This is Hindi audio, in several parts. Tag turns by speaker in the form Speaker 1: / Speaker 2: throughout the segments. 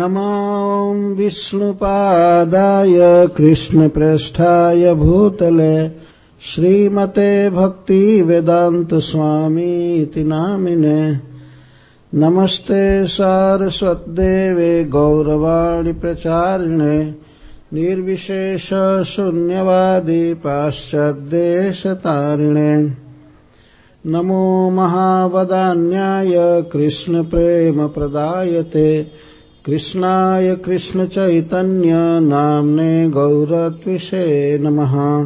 Speaker 1: नमो विष्णुपादाय कृष्णप्रेष्ठाय भूतले श्रीमते भक्तिवेदान्तस्वामीति नामिने। नमस्ते सारस्वत्देवे गौरवाणि प्रचारिणे। निर्विशेषशून्यवादी पाश्चाद्देशतारिणे। नमो महावदान्याय कृष्णप्रेमप्रदायते कृष्णाय कृष्णचैतन्य नाम्ने गौरत्विषे नमः।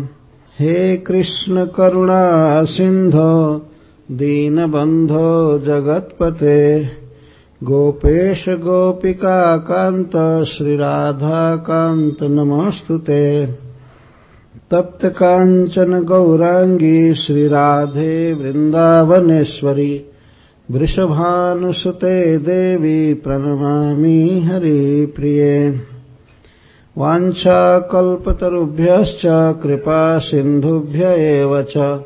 Speaker 1: हे कृष्ण करुणा सिन्धो, दीनबन्धो जगत्पते। गोपेश गोपिकान्त श्रीराधाकान्त नमोऽस्तु ते तप्तकाञ्चन गौराङ्गी, श्रीराधे वृन्दावनेश्वरी। वृषभानुसुते देवी प्रणमामि हरिप्रिये वाञ्छाकल्पतरुभ्यश्च कृपा सिन्धुभ्य एव च।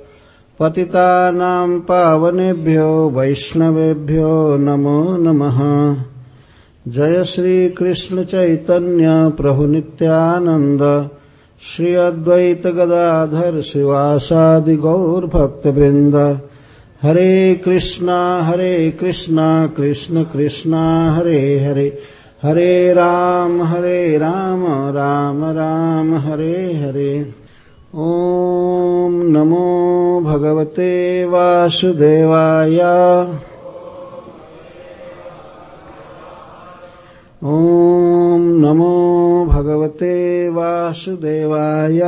Speaker 1: पतितानां पावनेभ्यो, वैष्णवेभ्यो नमो नमः। जय श्रीकृष्णचैतन्य प्रभुनित्यानन्द श्री अद्वैत गदाधर शिवासादि गौरभक्तवृन्द। हरे कृष्णा हरे कृष्णा, कृष्ण कृष्णा, हरे हरे। हरे राम हरे राम राम राम, हरे हरे। ॐ नमो भगवते वासुदेवाय। ॐ नमो भगवते वासुदेवाय।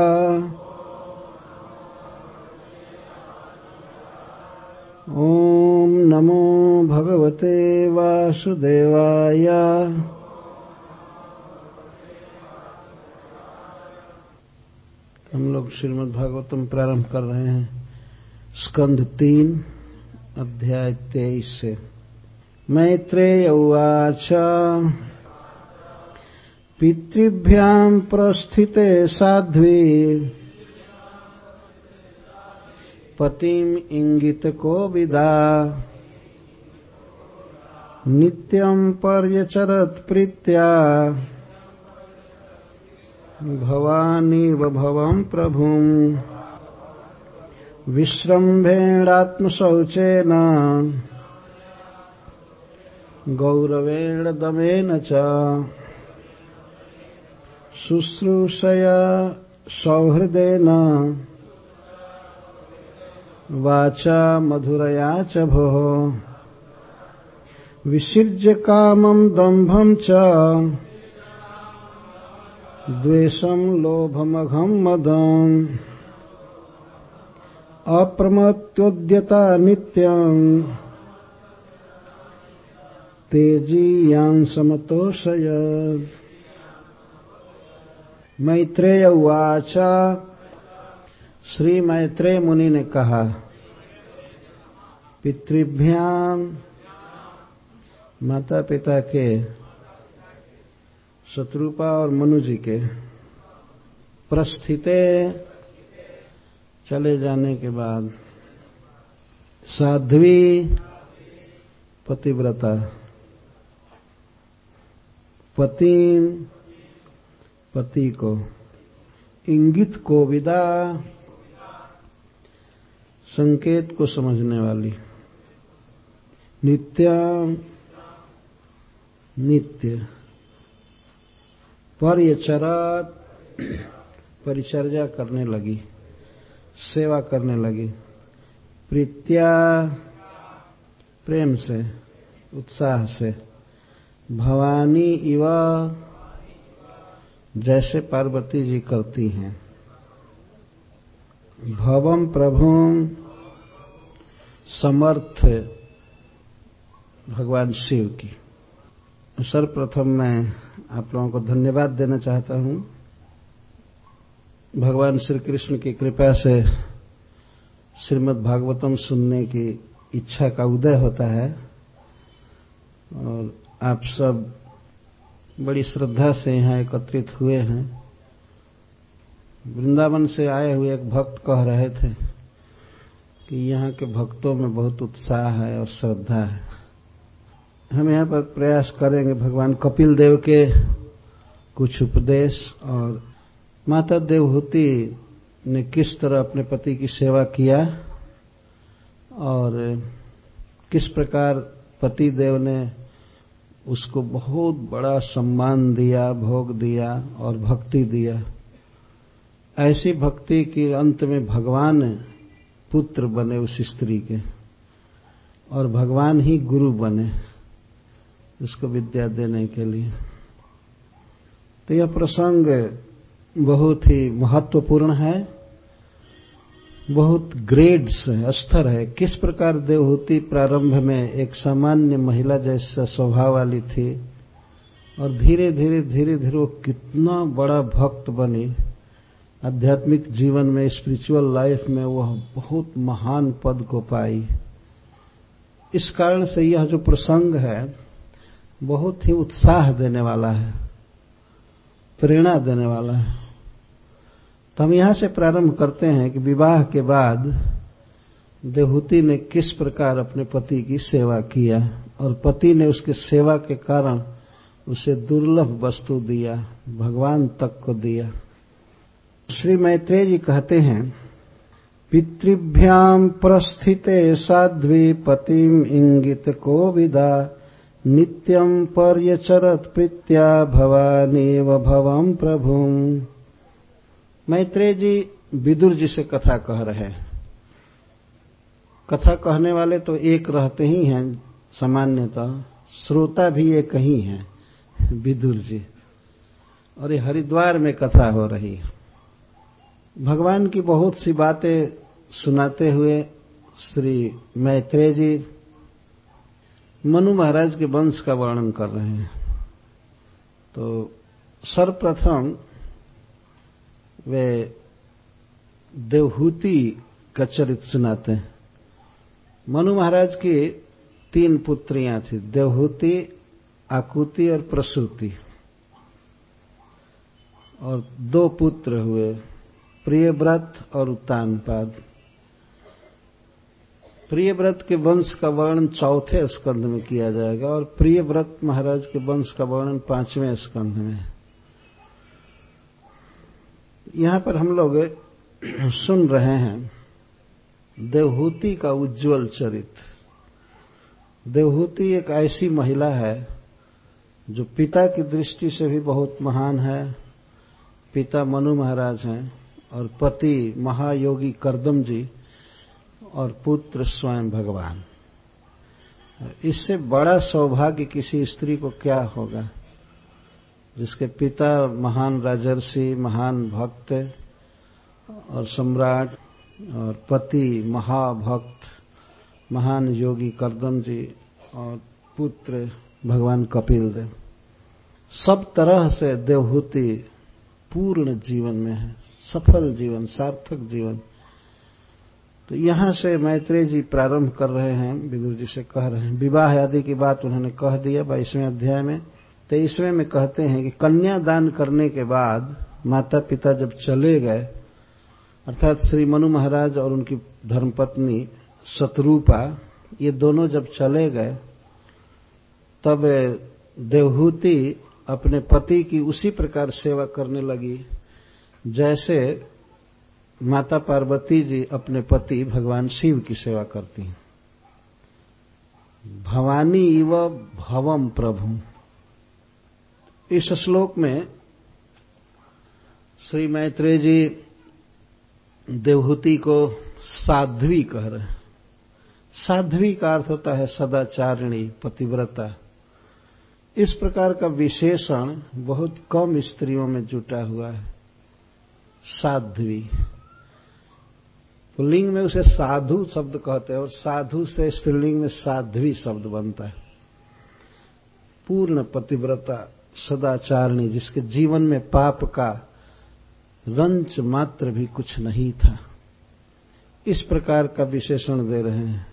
Speaker 1: ॐ नमो भगवते वासुदेवाय। हम लोग श्रीमद् भागवतम प्रारंभ कर रहे हैं। स्कंध तीन, अध्याय तेईस से। मैत्रेय उवाच। पितृभ्याम् प्रस्थिते साध्वी। पतिम् इङ्गितकोविदा नित्यम् पर्यचरत्प्रीत्या भवानीव भवम् प्रभुम्। विश्रम्भेणात्मशौचेन। गौरवेण दमेन च। शुश्रूषया सौहृदेन। वाचा मधुरया च भोः। विसृज्य कामम् दम्भम् च। द्वेषम् लोभमघम् मदम्। अप्रमत्योद्यता नित्यम्। तेजीयान् समतोषय। मैत्रेय उवाच श्री मैत्रेय मुनि ने कहा पितृभ्याम माता पिता के, शत्रुपा और मनु जी के प्रस्थिते चले जाने के बाद साध्वी पतिव्रता, पति पति को इंगित को विदा संकेत को समझने वाली। नित्य नित्य। परिचरत परिचर्या करने लगी, सेवा करने लगी। प्रीत्या, प्रेम से, उत्साह से। भवानी इवा, जैसे पार्वती जी करती हैं। भवम प्रभुम समर्थ भगवान शिव की। सर्वप्रथम मैं आप लोगों को धन्यवाद देना चाहता हूँ। भगवान श्री कृष्ण की कृपा से श्रीमद् भागवतम सुनने की इच्छा का उदय होता है और आप सब बड़ी श्रद्धा से यहाँ एकत्रित हुए हैं। वृंदावन से आए हुए एक भक्त कह रहे थे कि यहाँ के भक्तों में बहुत उत्साह है और श्रद्धा है। हम यहाँ पर प्रयास करेंगे भगवान कपिल देव के कुछ उपदेश और माता देवहूति ने किस तरह अपने पति की सेवा किया और किस प्रकार पति देव ने उसको बहुत बड़ा सम्मान दिया, भोग दिया और भक्ति दिया। ऐसी भक्ति कि अंत में भगवान पुत्र बने उस स्त्री के और भगवान ही गुरु बने उसको विद्या देने के लिए। तो यह प्रसंग बहुत ही महत्वपूर्ण है, बहुत ग्रेड्स है स्तर है। किस प्रकार देवहूति प्रारंभ में एक सामान्य महिला जैसा स्वभाव वाली थी और धीरे धीरे धीरे धीरे वो कितना बड़ा भक्त बनी। आध्यात्मिक जीवन में स्पिरिचुअल लाइफ में वह बहुत महान पद को पाई। इस कारण से यह जो प्रसंग है, बहुत ही उत्साह देने वाला है, प्रेरणा देने वाला है। तो हम यहाँ से प्रारंभ करते हैं कि विवाह के बाद देहूति ने किस प्रकार अपने पति की सेवा किया और पति ने उसके सेवा के कारण उसे दुर्लभ वस्तु दिया, भगवान तक को दिया। श्री मैत्रेय जी कहते हैं पितृभ्याम प्रस्थिते साध्वी पतिम इंगित को विदा नित्यम पर्यचरत प्रीत्या भवानीव भवम प्रभुम। मैत्रेय जी विदुर जी से कथा कह रहे हैं। कथा कहने वाले तो एक रहते ही हैं, सामान्यतः श्रोता भी एक ही हैं, विदुर जी। और ये हरिद्वार में कथा हो रही है। भगवान की बहुत सी बातें सुनाते हुए श्री मैत्रेय जी मनु महाराज के वंश का वर्णन कर रहे हैं। तो सर्वप्रथम वे देवहूति का चरित्र सुनाते हैं। मनु महाराज की तीन पुत्रियाँ थी, देवहूति, आकुति और प्रसूति। और दो पुत्र हुए। प्रियव्रत और उत्तानपाद। प्रियव्रत के वंश का वर्णन चौथे स्कंध में किया जाएगा और प्रियव्रत महाराज के वंश का वर्णन पाँचवें स्कंध में यहाँ पर हम लोग सुन रहे हैं, देवहूति का उज्जवल चरित्र देवहूति एक ऐसी महिला है जो पिता की दृष्टि से भी बहुत महान है, पिता मनु महाराज हैं। और पति महायोगी करदम जी और पुत्र स्वयं भगवान। इससे बड़ा सौभाग्य किसी स्त्री को क्या होगा? जिसके पिता महान राजर्षि, महान भक्त और सम्राट और पति महाभक्त, महान योगी करदम जी और पुत्र भगवान कपिल देव सब तरह से देवहूति पूर्ण जीवन में है। सफल जीवन, सार्थक जीवन। तो यहाँ से मैत्रेय जी प्रारंभ कर रहे हैं, विदुर जी से कह रहे हैं। विवाह आदि की बात उन्होंने कह दिया बाईसवें अध्याय में। तेईसवें में कहते हैं कि कन्या दान करने के बाद माता पिता जब चले गए, अर्थात श्री मनु महाराज और उनकी धर्मपत्नी शत्रुपा ये दोनों जब चले गए, तब देवहूति अपने पति की उसी प्रकार सेवा करने लगी। जैसे माता पार्वती जी अपने पति भगवान शिव की सेवा करती हैं। भवानी इव भवम प्रभु। इस श्लोक में श्री मैत्रेय जी देवहूति को साध्वी कह रहे हैं। साध्वी का अर्थ होता है सदाचारिणी, पतिव्रता। इस प्रकार का विशेषण बहुत कम स्त्रियों में जुटा हुआ है। साध्वी। पुल्लिंग में उसे साधु शब्द कहते हैं और साधु से स्त्रीलिंग में साध्वी शब्द बनता है। पूर्ण पतिव्रता सदाचारणी, जिसके जीवन में पाप का रंच मात्र भी कुछ नहीं था। इस प्रकार का विशेषण दे रहे हैं।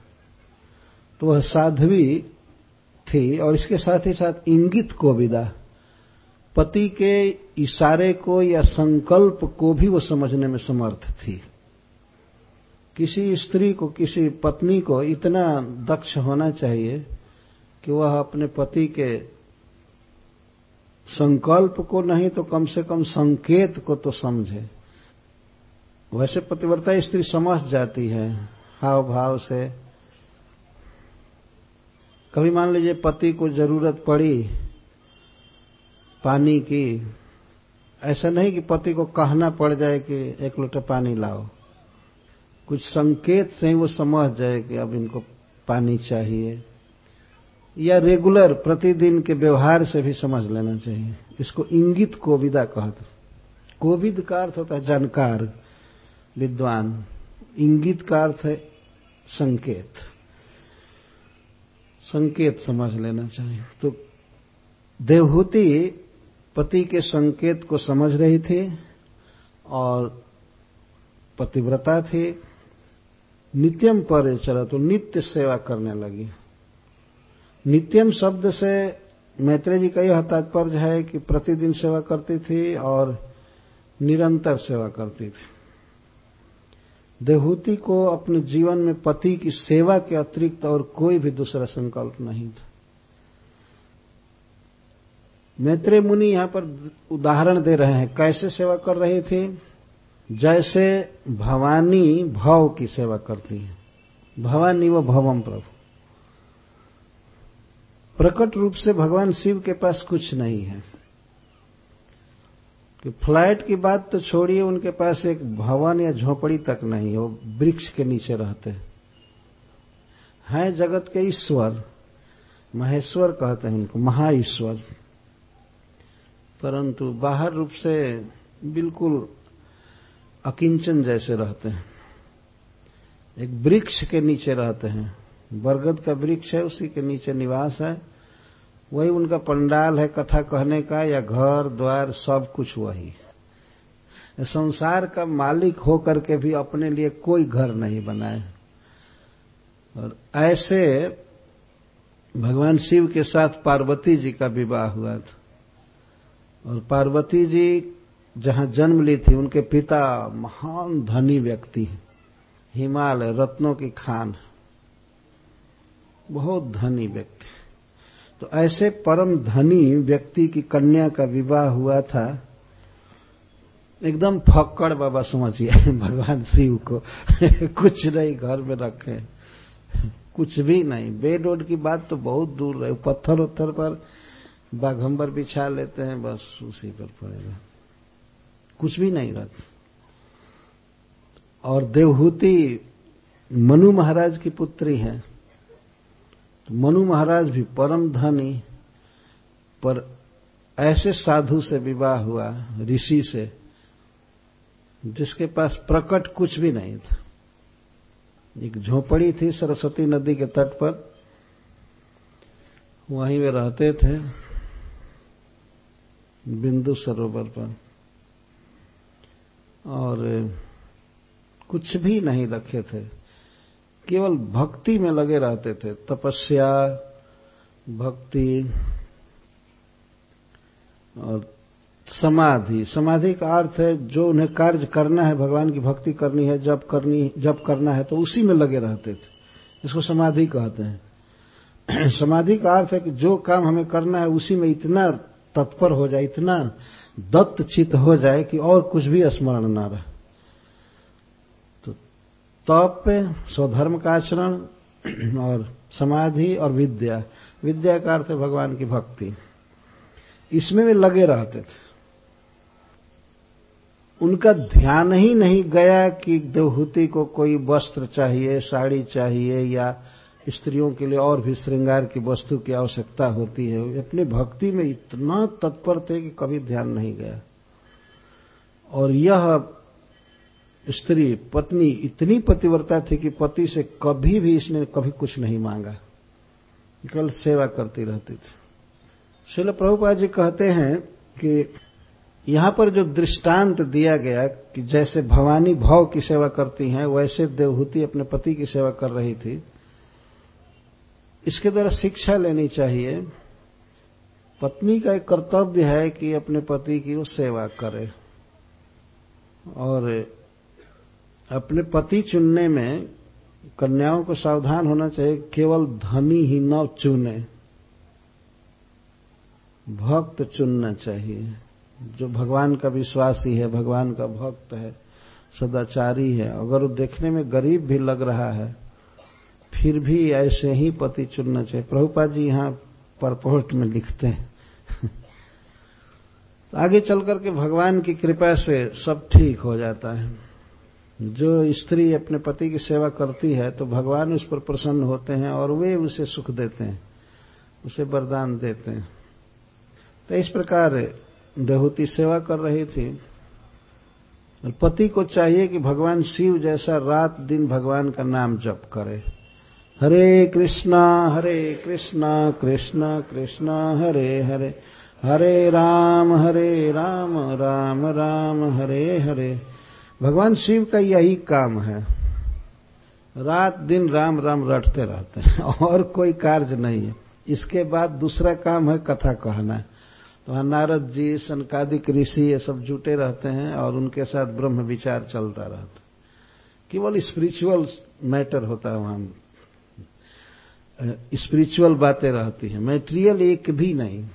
Speaker 1: तो वह साध्वी थी और इसके साथ ही साथ इंगित को विदा। पति के इशारे को या संकल्प को भी वो समझने में समर्थ थी। किसी स्त्री को, किसी पत्नी को इतना दक्ष होना चाहिए कि वह अपने पति के संकल्प को नहीं तो कम से कम संकेत को तो समझे। वैसे पतिव्रता स्त्री समझ जाती है हाव भाव से। कभी मान लीजिए पति को ज़रूरत पड़ी पानी की, ऐसा नहीं कि पति को कहना पड़ जाए कि एक लोटा पानी लाओ। कुछ संकेत से ही वो समझ जाए कि अब इनको पानी चाहिए। या रेगुलर, प्रतिदिन के व्यवहार से भी समझ लेना चाहिए। इसको इंगित कोविदा कहते कोविद का अर्थ होता है जानकार, विद्वान। इंगित का अर्थ है संकेत। संकेत समझ लेना चाहिए। तो देवहूति पति के संकेत को समझ रही थी और पतिव्रता थी, नित्यम पर चला तो नित्य सेवा करने लगी। नित्यम शब्द से मैत्रेय जी का यह तात्पर्य है कि प्रतिदिन सेवा करती थी और निरंतर सेवा करती थी। देहूति को अपने जीवन में पति की सेवा के अतिरिक्त और कोई भी दूसरा संकल्प नहीं था। मैत्रेय मुनि यहाँ पर उदाहरण दे रहे हैं। कैसे सेवा कर रही थी? जैसे भवानी भव की सेवा करती है। भवानी व भवम प्रभु। प्रकट रूप से भगवान शिव के पास कुछ नहीं है। कि फ्लैट की बात तो छोड़िए, उनके पास एक भवन या झोपड़ी तक नहीं है, वो वृक्ष के नीचे रहते हैं। हैं जगत के ईश्वर, महेश्वर कहते हैं उनको, महाईश्वर। परंतु बाहर रूप से बिल्कुल अकिंचन जैसे रहते हैं। एक वृक्ष के नीचे रहते हैं। बरगद का वृक्ष है, उसी के नीचे निवास है। वही उनका पंडाल है कथा कहने का, या घर, द्वार, सब कुछ वही। संसार का मालिक होकर के भी अपने लिए कोई घर नहीं बनाए। और ऐसे भगवान शिव के साथ पार्वती जी का विवाह हुआ था। और पार्वती जी जहाँ जन्म ली थी, उनके पिता महान धनी व्यक्ति हैं। हिमालय रत्नों की खान बहुत धनी व्यक्ति तो ऐसे परम धनी व्यक्ति की कन्या का विवाह हुआ था। एकदम फक्कड़ बाबा, समझिए, भगवान शिव को। कुछ नहीं घर में रखे। कुछ भी नहीं। बेड की बात तो बहुत दूर रहे। पत्थर उत्थर पर बाघंबर बिछा लेते हैं, बस उसी पर पड़ेगा। कुछ भी नहीं रहता। और देवहूति मनु महाराज की पुत्री है। तो मनु महाराज भी परम धनी, पर ऐसे साधु से विवाह हुआ, ऋषि से, जिसके पास प्रकट कुछ भी नहीं था। एक झोपड़ी थी सरस्वती नदी के तट पर, वहीं वे रहते थे। बिंदु सरोवर पर। और कुछ भी नहीं रखे थे। केवल भक्ति में लगे रहते थे। तपस्या, भक्ति और समाधि। समाधि का अर्थ है, जो उन्हें कार्य करना है, भगवान की भक्ति करनी है जब करनी जब करना है तो उसी में लगे रहते थे। इसको समाधि कहते हैं। समाधि का अर्थ है कि जो काम हमें करना है, उसी में इतना तत्पर हो जाए, इतना दत्त चित हो जाए कि और कुछ भी स्मरण ना रहे। तो तप, स्वधर्म का आचरण और समाधि और विद्या। विद्या का अर्थ भगवान की भक्ति। इसमें वे लगे रहते थे। उनका ध्यान ही नहीं गया कि देवहूति को कोई वस्त्र चाहिए, साड़ी चाहिए या स्त्रियों के लिए और भी श्रृंगार की वस्तु की आवश्यकता होती है। अपनी भक्ति में इतना तत्पर थे कि कभी ध्यान नहीं गया। और यह स्त्री, पत्नी इतनी पतिव्रता थी कि पति से कभी भी इसने कभी कुछ नहीं मांगा। केवल सेवा करती रहती थी। शिल प्रभुपाद जी कहते हैं कि यहाँ पर जो दृष्टांत दिया गया कि जैसे भवानी भाव की सेवा करती हैं, वैसे देवहूति अपने पति की सेवा कर रही थी। इसके द्वारा शिक्षा लेनी चाहिए। पत्नी का एक कर्तव्य है कि अपने पति की वो सेवा करे। और अपने पति चुनने में कन्याओं को सावधान होना चाहिए, केवल धनी ही न चुने। भक्त चुनना चाहिए। जो भगवान का विश्वासी है, भगवान का भक्त है, सदाचारी है, अगर वो देखने में गरीब भी लग रहा है फिर भी ऐसे ही पति चुनना चाहिए। प्रभुपाद जी यहाँ परपोर्ट में लिखते हैं। आगे चल करके भगवान की कृपा से सब ठीक हो जाता है। जो स्त्री अपने पति की सेवा करती है तो भगवान उस पर प्रसन्न होते हैं और वे उसे सुख देते हैं, उसे वरदान देते हैं। तो इस प्रकार देहूति सेवा कर रही थी। और पति को चाहिए कि भगवान शिव जैसा रात दिन भगवान का नाम जप करे। हरे कृष्णा हरे कृष्णा कृष्णा कृष्णा, हरे हरे। हरे राम हरे राम राम राम, हरे हरे। भगवान शिव का यही काम है। रात दिन राम राम रटते रहते हैं। और कोई कार्य नहीं है। इसके बाद दूसरा काम है कथा कहना। तो नारद जी, सनकादिक ऋषि, ये सब जुटे रहते हैं और उनके साथ ब्रह्म विचार चलता रहता केवल स्पिरिचुअल मैटर होता है वहाँ। स्पिरिचुअल बातें रहती हैं। मेटेरियल एक भी नहीं,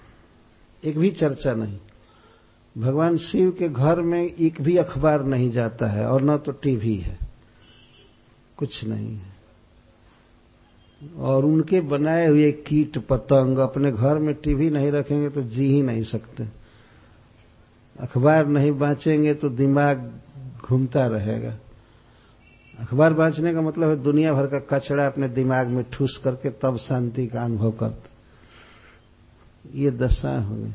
Speaker 1: एक भी चर्चा नहीं। भगवान शिव के घर में एक भी अखबार नहीं जाता है और न तो टीवी है। कुछ नहीं है। और उनके बनाए हुए कीट पतंग अपने घर में टीवी नहीं रखेंगे तो जी ही नहीं सकते। अखबार नहीं बांचेंगे तो दिमाग घूमता रहेगा। अखबार बांचने का मतलब है दुनिया भर का कचरा अपने दिमाग में ठूस करके तब शांति का अनुभव करते ये दशा हो गई।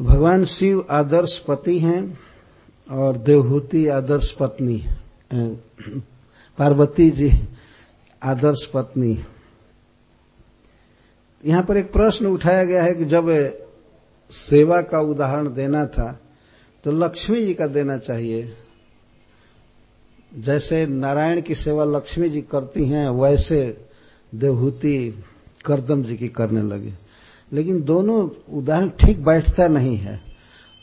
Speaker 1: भगवान शिव आदर्श पति हैं और देवहूति आदर्श पत्नी पार्वती जी आदर्श पत्नी यहाँ पर एक प्रश्न उठाया गया है कि जब सेवा का उदाहरण देना था तो लक्ष्मी जी का देना चाहिए। जैसे नारायण की सेवा लक्ष्मी जी करती हैं, वैसे देवहूति करदम जी की करने लगे। लेकिन दोनों उदाहरण ठीक बैठता नहीं है।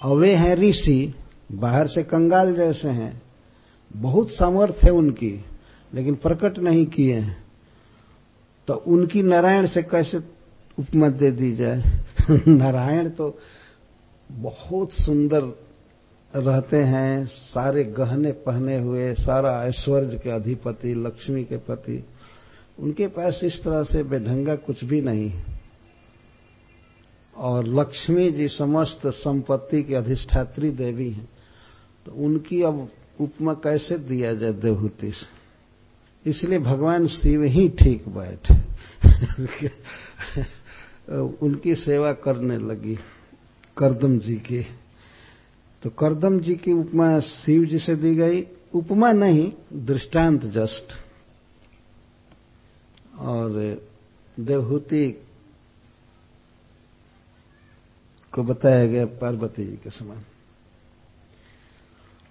Speaker 1: और वे हैं ऋषि, बाहर से कंगाल जैसे हैं। बहुत सामर्थ्य है उनकी, लेकिन प्रकट नहीं किए हैं। तो उनकी नारायण से कैसे उपमा दे दी जाए? नारायण तो बहुत सुंदर रहते हैं, सारे गहने पहने हुए, सारा ऐश्वर्य के अधिपति, लक्ष्मी के पति, उनके पास इस तरह से बेढंगा कुछ भी नहीं और लक्ष्मी जी समस्त संपत्ति की अधिष्ठात्री देवी हैं तो उनकी अब उपमा कैसे दिया जाए देवहूति से? इसलिए भगवान शिव ही ठीक बैठे। उनकी सेवा करने लगी, करदम जी की। तो करदम जी की उपमा शिव जी से दी गई। उपमा नहीं, दृष्टांत जस्ट। और देवहूति को बताया गया पार्वती जी के समान।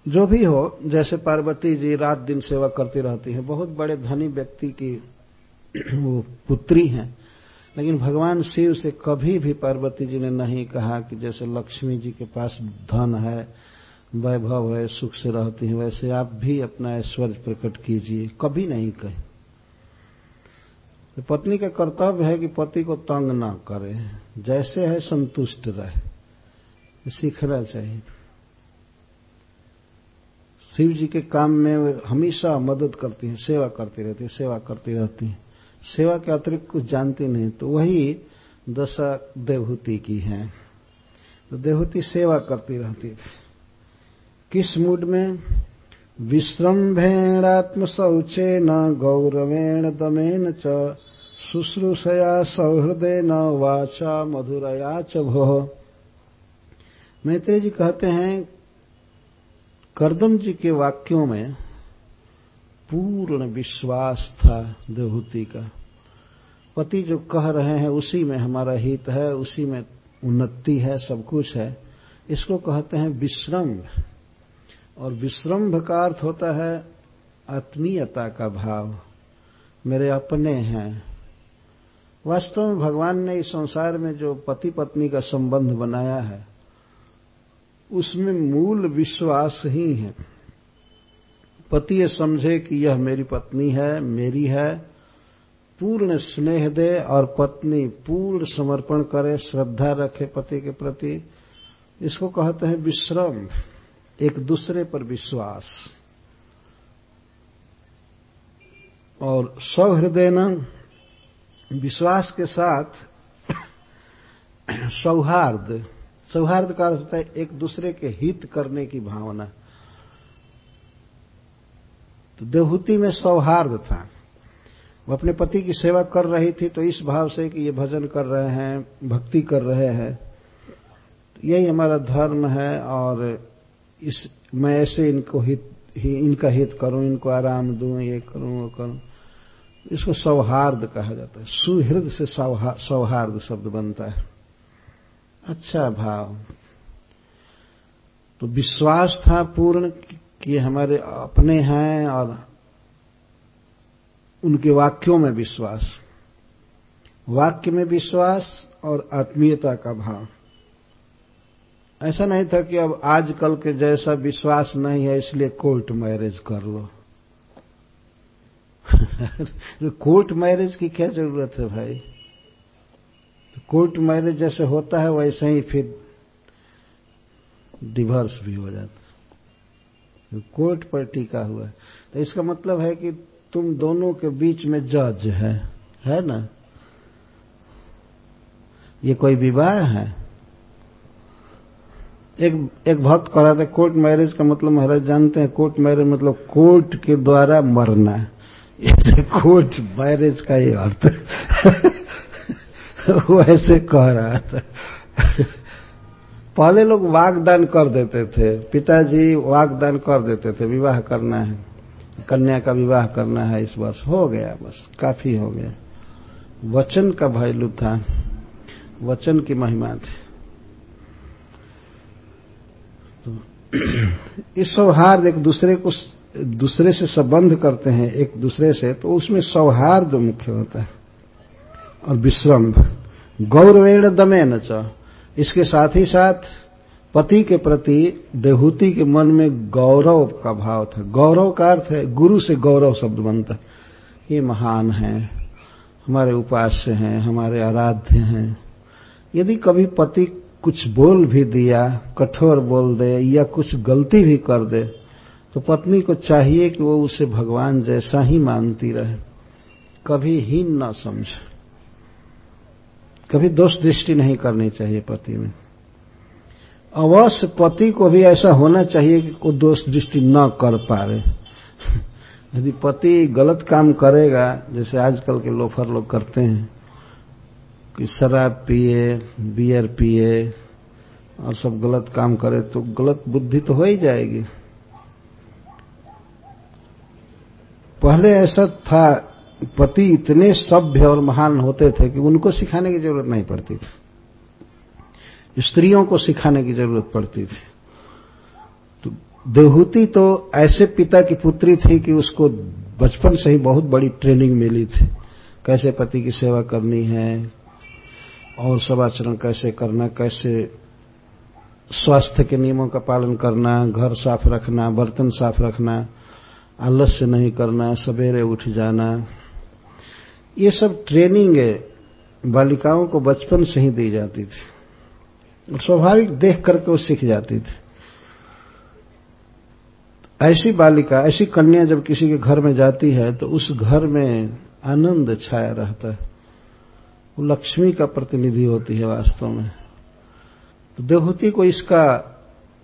Speaker 1: जो भी हो, जैसे पार्वती जी रात दिन सेवा करती रहती है, बहुत बड़े धनी व्यक्ति की वो पुत्री हैं। लेकिन भगवान शिव से कभी भी पार्वती जी ने नहीं कहा कि जैसे लक्ष्मी जी के पास धन है, वैभव है, सुख से रहती है, वैसे आप भी अपना ऐश्वर्य प्रकट कीजिए। कभी नहीं कहे। तो पत्नी का कर्तव्य है कि पति को तंग ना करे। जैसे है, संतुष्ट रहे। सीखना चाहिए। शिव जी के काम में हमेशा मदद करती हैं, सेवा करती रहती है, सेवा करती रहती हैं। सेवा के अतिरिक्त कुछ जानती नहीं तो वही दशा देवहूति की है। तो देवहूति सेवा करती रहती थी किस मूड में? विश्रम्भेणात्म शौचे न, गौरवेण दमेन च, शुश्रूषया सौहृदय न, वाचा मधुरया च भो। मैत्री जी कहते हैं, करदम जी के वाक्यों में पूर्ण विश्वास था देवहूति का। पति जो कह रहे हैं, उसी में हमारा हित है, उसी में उन्नति है, सब कुछ है। इसको कहते हैं विश्रम्भ। और विश्रम्भ का अर्थ होता है आत्मीयता का भाव। मेरे अपने हैं। वास्तव में भगवान ने इस संसार में जो पति पत्नी का संबंध बनाया है, उसमें मूल विश्वास ही है। पति ये समझे कि यह मेरी पत्नी है, मेरी है। पूर्ण स्नेह दे और पत्नी पूर्ण समर्पण करे, श्रद्धा रखे पति के प्रति। इसको कहते हैं विश्रम, एक दूसरे पर विश्वास। और सौहृदय न, विश्वास के साथ सौहार्द। सौहार्द का होता है एक दूसरे के हित करने की भावना। तो देवहूति में सौहार्द था। वो अपने पति की सेवा कर रही थी तो इस भाव से कि ये भजन कर रहे हैं, भक्ति कर रहे हैं। तो यही हमारा धर्म है और इस, मैं ऐसे इनको हित, ही, इनका हित करूँ, इनको आराम दूँ, ये करूँ, वो करूँ। इसको सौहार्द कहा जाता है। सुहृद से सौहार्द शब्द बनता है। अच्छा भाव। तो विश्वास था पूर्ण कि हमारे अपने हैं और उनके वाक्यों में विश्वास। वाक्य में विश्वास और आत्मीयता का भाव। ऐसा नहीं था कि अब आजकल के जैसा विश्वास नहीं है, इसलिए कोर्ट मैरिज कर लो। कोर्ट मैरिज की क्या ज़रूरत है भाई? कोर्ट मैरिज जैसे होता है, वैसे ही फिर डिवोर्स भी हो जाता है। कोर्ट पर टीका हुआ। है तो इसका मतलब है कि तुम दोनों के बीच में जज है है ना? ये कोई विवाह है? एक एक भक्त कह रहा था कोर्ट मैरिज का मतलब महाराज जानते हैं कोर्ट मैरिज मतलब कोर्ट के द्वारा मरना कोर्ट मैरिज का ही अर्थ वो ऐसे कह रहा था। पहले लोग वागदान कर देते थे, पिताजी वागदान कर देते थे, विवाह करना है, कन्या का विवाह करना है, इस वर्ष हो गया, बस काफ़ी हो गया। वचन का वैल्यू था, वचन की महिमा थी। तो इस सौहार्द एक दूसरे को दूसरे से संबंध करते हैं, एक दूसरे से तो उसमें सौहार्द मुख्य होता है। और विश्रम, गौरवेण दमे न इसके साथ ही साथ पति के प्रति देहूति के मन में गौरव का भाव था। गौरव का अर्थ है, गुरु से गौरव शब्द बनता ये महान है, हमारे उपास्य हैं, हमारे आराध्य हैं। यदि कभी पति कुछ बोल भी दिया, कठोर बोल दे, या कुछ गलती भी कर दे तो पत्नी को चाहिए कि वो उसे भगवान जैसा ही मानती रहे। कभी हीन न समझे। कभी दोष दृष्टि नहीं करनी चाहिए पति में। अवश्य पति को भी ऐसा होना चाहिए कि कोई दोष दृष्टि न कर पा रहे यदि पति गलत काम करेगा, जैसे आजकल के लोफर लोग करते हैं, कि शराब पिए, बियर पिए, और सब गलत काम करे तो गलत बुद्धि तो हो ही जाएगी। पहले ऐसा था पति इतने सभ्य और महान होते थे कि उनको सिखाने की ज़रूरत नहीं पड़ती थी। स्त्रियों को सिखाने की ज़रूरत पड़ती थी। तो देहूति तो ऐसे पिता की पुत्री थी कि उसको बचपन से ही बहुत बड़ी ट्रेनिंग मिली थी। कैसे पति की सेवा करनी है और सब आचरण कैसे करना, कैसे स्वास्थ्य के नियमों का पालन करना, घर साफ़ रखना, बर्तन साफ़ रखना, आलस्य नहीं करना, सवेरे उठ जाना। ये सब ट्रेनिंग बालिकाओं को बचपन से ही दी जाती थी। और स्वाभाविक देख करके वो सीख जाती थी। ऐसी बालिका, ऐसी कन्या जब किसी के घर में जाती है तो उस घर में आनंद छाया रहता है। वो लक्ष्मी का प्रतिनिधि होती है वास्तव में। तो देवहूति को इसका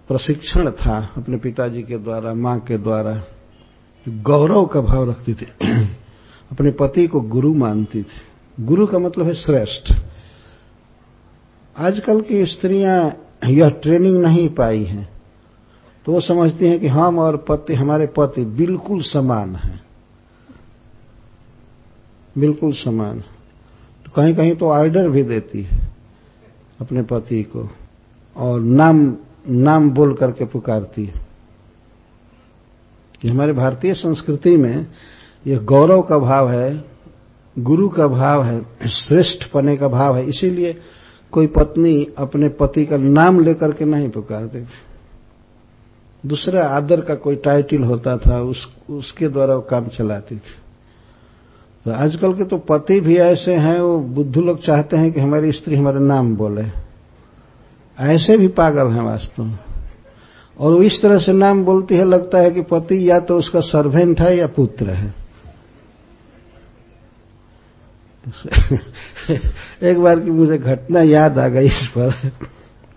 Speaker 1: प्रशिक्षण था अपने पिताजी के द्वारा, माँ के द्वारा। गौरव का भाव रखती थी। अपने पति को गुरु मानती थी। गुरु का मतलब है श्रेष्ठ। आजकल की स्त्रियाँ यह ट्रेनिंग नहीं पाई हैं तो वो समझती हैं कि हम और पति, हमारे पति बिल्कुल समान हैं। बिल्कुल समान तो कहीं कहीं तो ऑर्डर भी देती है अपने पति को, और नाम नाम बोल करके पुकारती है। कि हमारे भारतीय संस्कृति में यह गौरव का भाव है, गुरु का भाव है, श्रेष्ठ पने का भाव है, इसीलिए कोई पत्नी अपने पति का नाम लेकर के नहीं पुकारती। थी दूसरा आदर का कोई टाइटल होता था, उस, उसके द्वारा वो काम चलाती थी। तो आजकल के तो पति भी ऐसे हैं, वो बुद्धू लोग चाहते हैं कि हमारी स्त्री हमारे नाम बोले। ऐसे भी पागल हैं वास्तव में। और वो इस तरह से नाम बोलती है, लगता है कि पति या तो उसका सर्वेंट है या पुत्र है। एक बार की मुझे घटना याद आ गई इस पर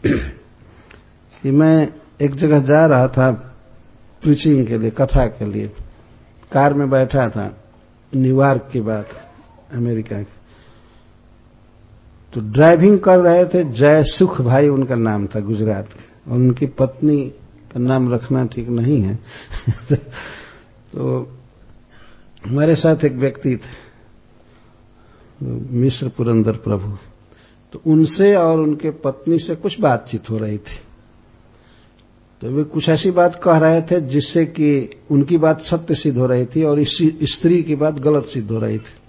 Speaker 1: कि मैं एक जगह जा रहा था प्रीचिंग के लिए, कथा के लिए। कार में बैठा था न्यूयॉर्क की बात, अमेरिका की। तो ड्राइविंग कर रहे थे, जय सुख भाई उनका नाम था गुजरात के। और उनकी पत्नी का नाम रखना ठीक नहीं है। तो हमारे साथ एक व्यक्ति थे। मिश्र पुरंदर प्रभु। तो उनसे और उनके पत्नी से कुछ बातचीत हो रही थी। तो वे कुछ ऐसी बात कह रहे थे जिससे कि उनकी बात सत्य सिद्ध हो रही थी और स्त्री की बात गलत सिद्ध हो रही थी।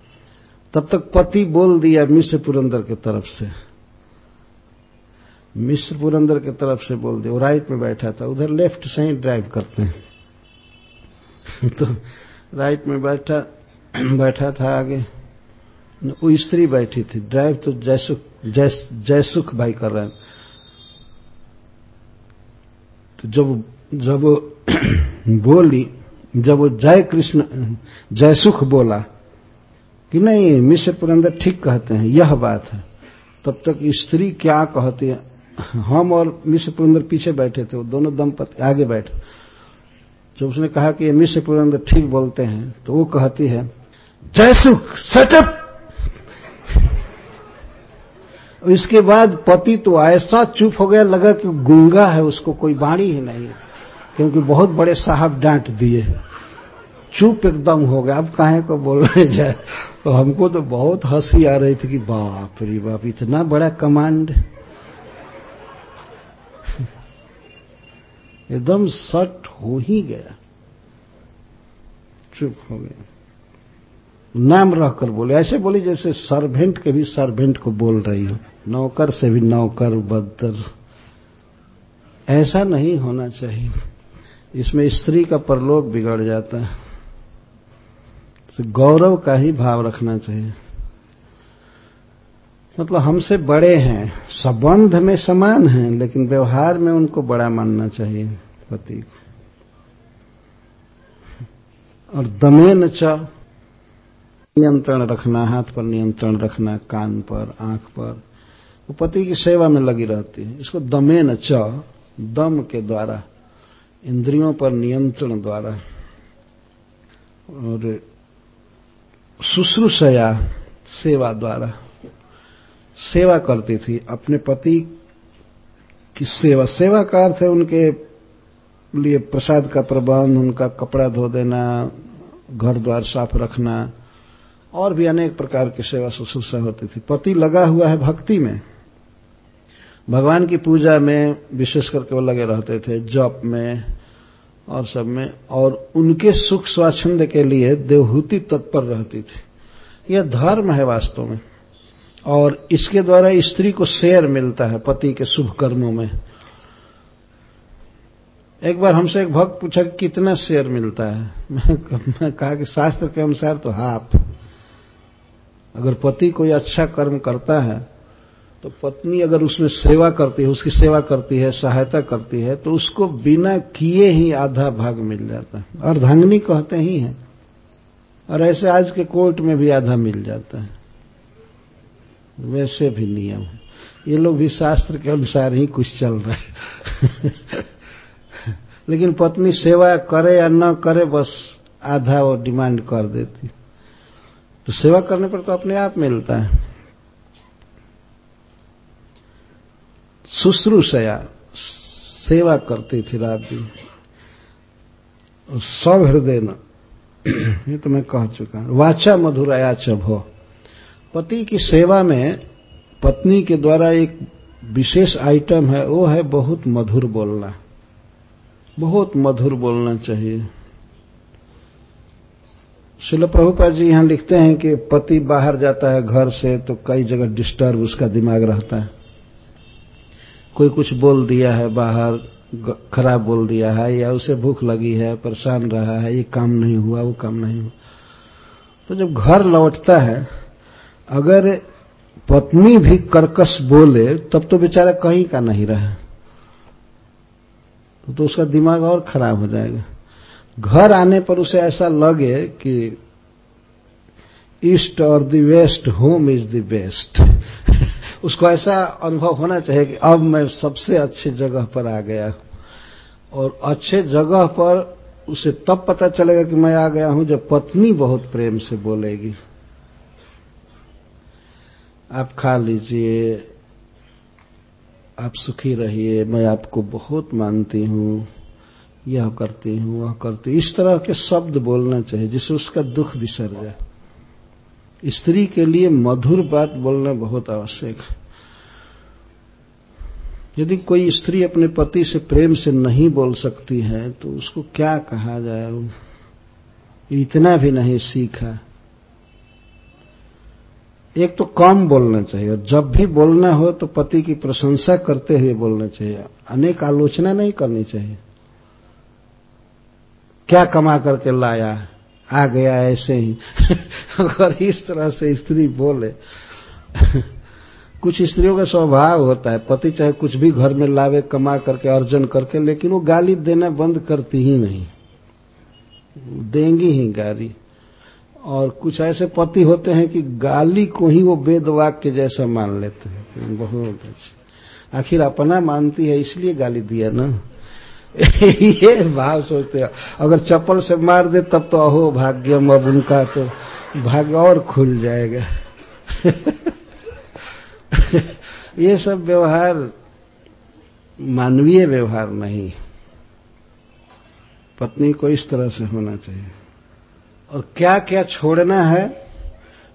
Speaker 1: तब तक पति बोल दिया मिश्र पुरंदर की तरफ़ से। मिश्र पुरंदर की तरफ़ से बोल दिया, वो राइट में बैठा था, उधर लेफ़्ट से ही ड्राइव करते हैं। तो राइट में बैठा बैठा था आगे। वो स्त्री बैठी थी। ड्राइव तो जयसुख जय जयसुख भाई कर रहे हैं। तो जब जब बोली, जब वो जय कृष्ण, जयसुख बोला कि नहीं मिश्र पुरंदर ठीक कहते हैं, यह बात है। तब तक स्त्री क्या कहती है? हम और मिश्र पुरंदर पीछे बैठे थे, वो दोनों दंपति आगे बैठे। जब उसने कहा कि ये मिश्र पुरंदर ठीक बोलते हैं तो वो कहती है, जयसुख, सटअप! इसके बाद पति तो ऐसा चुप हो गया, लगा कि गुंगा है, उसको कोई बाणी ही नहीं क्योंकि बहुत बड़े साहब डांट दिए चुप एकदम हो गया। अब काहे को बोलने जाए? तो हमको तो बहुत हँसी आ रही थी कि बाप रे बाप, इतना बड़ा कमांड। एकदम सट हो ही गया। चुप हो गया। नाम रहकर बोले। ऐसे बोले जैसे सर्वेंट के भी सर्वेंट को बोल रही हो। नौकर से भी नौकर, बदतर। ऐसा नहीं होना चाहिए। इसमें स्त्री का परलोक बिगड़ जाता है। तो गौरव का ही भाव रखना चाहिए। मतलब हमसे बड़े हैं, संबंध में समान हैं, लेकिन व्यवहार में उनको बड़ा मानना चाहिए, पति को। और दमेन च। नियंत्रण रखना, हाथ पर नियंत्रण रखना, कान पर, आँख पर। वो पति की सेवा में लगी रहती है। इसको दमेन च, दम के द्वारा, इंद्रियों पर नियंत्रण द्वारा। और शुश्रूषया सेवा द्वारा। सेवा करती थी, अपने पति की सेवा। सेवा का अर्थ है उनके लिए प्रसाद का प्रबंध, उनका कपड़ा धो देना, घर द्वार साफ़ रखना, और भी अनेक प्रकार की सेवा शुश्रूषा होती थी। पति लगा हुआ है भक्ति में। भगवान की पूजा में विशेष करके वो लगे रहते थे, जप में और सब में, और उनके सुख स्वाच्छंद के लिए देवहूति तत्पर रहती थी। यह धर्म है वास्तव में। और इसके द्वारा स्त्री को शेयर मिलता है पति के शुभ कर्मों में। एक बार हमसे एक भक्त पूछा कि कितना शेयर मिलता है? मैं कहा कि शास्त्र के अनुसार तो हाफ़। अगर पति कोई अच्छा कर्म करता है तो पत्नी अगर उसमें सेवा करती है, उसकी सेवा करती है, सहायता करती है तो उसको बिना किए ही आधा भाग मिल जाता है। अर्धांगनी कहते ही हैं। और ऐसे आज के कोर्ट में भी आधा मिल जाता है। वैसे भी नियम है। ये लोग भी शास्त्र के अनुसार ही कुछ चल रहा है। लेकिन पत्नी सेवा करे या न करे, बस आधा वो डिमांड कर देती। तो सेवा करने पर तो अपने आप मिलता है। शुश्रूषया सेवा करती थी रात दिन। सौहृदय न। ये तो मैं कह चुका हूँ। वाचा मधुराया चभो पति की सेवा में पत्नी के द्वारा एक विशेष आइटम है, वो है बहुत मधुर बोलना। बहुत मधुर बोलना चाहिए। शिल प्रभुपा जी यहाँ लिखते हैं कि पति बाहर जाता है घर से तो कई जगह डिस्टर्ब उसका दिमाग रहता है। कोई कुछ बोल दिया है बाहर खराब बोल दिया है या उसे भूख लगी है परेशान रहा है ये काम नहीं हुआ वो काम नहीं हुआ। तो जब घर लौटता है अगर पत्नी भी कर्कश बोले तब तो बेचारा कहीं का नहीं रहा। तो, तो उसका दिमाग और खराब हो जाएगा। घर आने पर उसे ऐसा लगे कि ईस्ट और the west home is the best. उसको ऐसा अनुभव होना चाहिए कि अब मैं सबसे अच्छे जगह पर आ गया और अच्छे जगह पर उसे तब पता चलेगा कि मैं आ गया हूँ जब पत्नी बहुत प्रेम से बोलेगी। आप खा लीजिए, आप सुखी रहिए, मैं आपको बहुत मानती हूँ, यह करती हूँ, वह करती इस तरह के शब्द बोलना चाहिए जिससे उसका दुख बिसर जाए। स्त्री के लिए मधुर बात बोलना बहुत आवश्यक है। यदि कोई स्त्री अपने पति से प्रेम से नहीं बोल सकती है तो उसको क्या कहा जाए? इतना भी नहीं सीखा। एक तो कम बोलना चाहिए, और जब भी बोलना हो तो पति की प्रशंसा करते हुए बोलना चाहिए। अनेक आलोचना नहीं करनी चाहिए। क्या कमा करके लाया आ गया ऐसे ही। अगर इस तरह से स्त्री बोले, कुछ स्त्रियों का स्वभाव होता है, पति चाहे कुछ भी घर में लावे, कमा करके, अर्जन करके, लेकिन वो गाली देना बंद करती ही नहीं। देंगी ही गाली। और कुछ ऐसे पति होते हैं कि गाली को ही वो वेद वाक्य जैसा मान लेते हैं। बहुत अच्छा। आखिर अपना मानती है, इसलिए गाली दिया ना। ये भाव सोचते हैं। अगर चप्पल से मार दे, तब तो अहो भाग्यम, अब उनका तो भाग्य और खुल जाएगा। ये सब व्यवहार मानवीय व्यवहार नहीं। पत्नी को इस तरह से होना चाहिए। और क्या क्या छोड़ना है?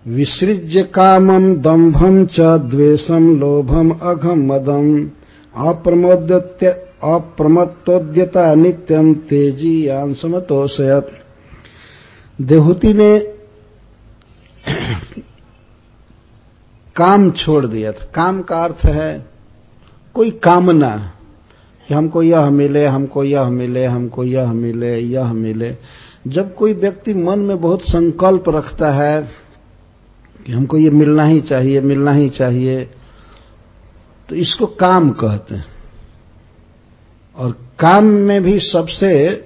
Speaker 1: विसृज्य कामम दंभम च द्वेषम लोभम अघम मदम अप्रमोद्य अप्रमत्तोद्यता नित्यम तेज़ी यान समतोषयत देहूति ने काम छोड़ दिया था। काम का अर्थ है, कोई कामना कि हमको यह मिले, हमको यह मिले, हमको यह मिले यह मिले। जब कोई व्यक्ति मन में बहुत संकल्प रखता है कि हमको ये मिलना ही चाहिए, मिलना ही चाहिए तो इसको काम कहते हैं। और काम में भी सबसे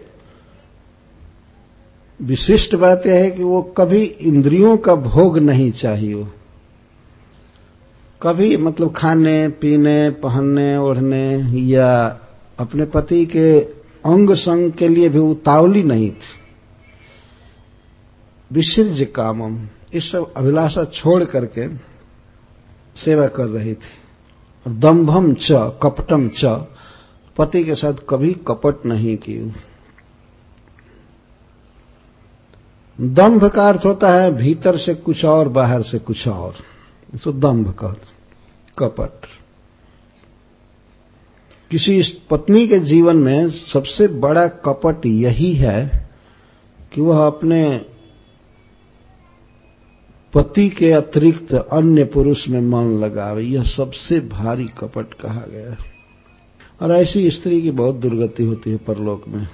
Speaker 1: विशिष्ट बात यह है कि वो कभी इंद्रियों का भोग नहीं चाहिए। कभी मतलब खाने, पीने, पहनने, ओढ़ने या अपने पति के अंग संग के लिए भी उतावली नहीं थी। विसर्ज कामम, इस सब अभिलाषा छोड़ करके सेवा कर रही थी। और दम्भम च, कपटम च पति के साथ कभी कपट नहीं की दंभ का अर्थ होता है भीतर से कुछ और, बाहर से कुछ और। इसको दंभ कहते कपट। किसी पत्नी के जीवन में सबसे बड़ा कपट यही है कि वह अपने पति के अतिरिक्त अन्य पुरुष में मन लगावे। यह सबसे भारी कपट कहा गया है। और ऐसी स्त्री की बहुत दुर्गति होती है परलोक में।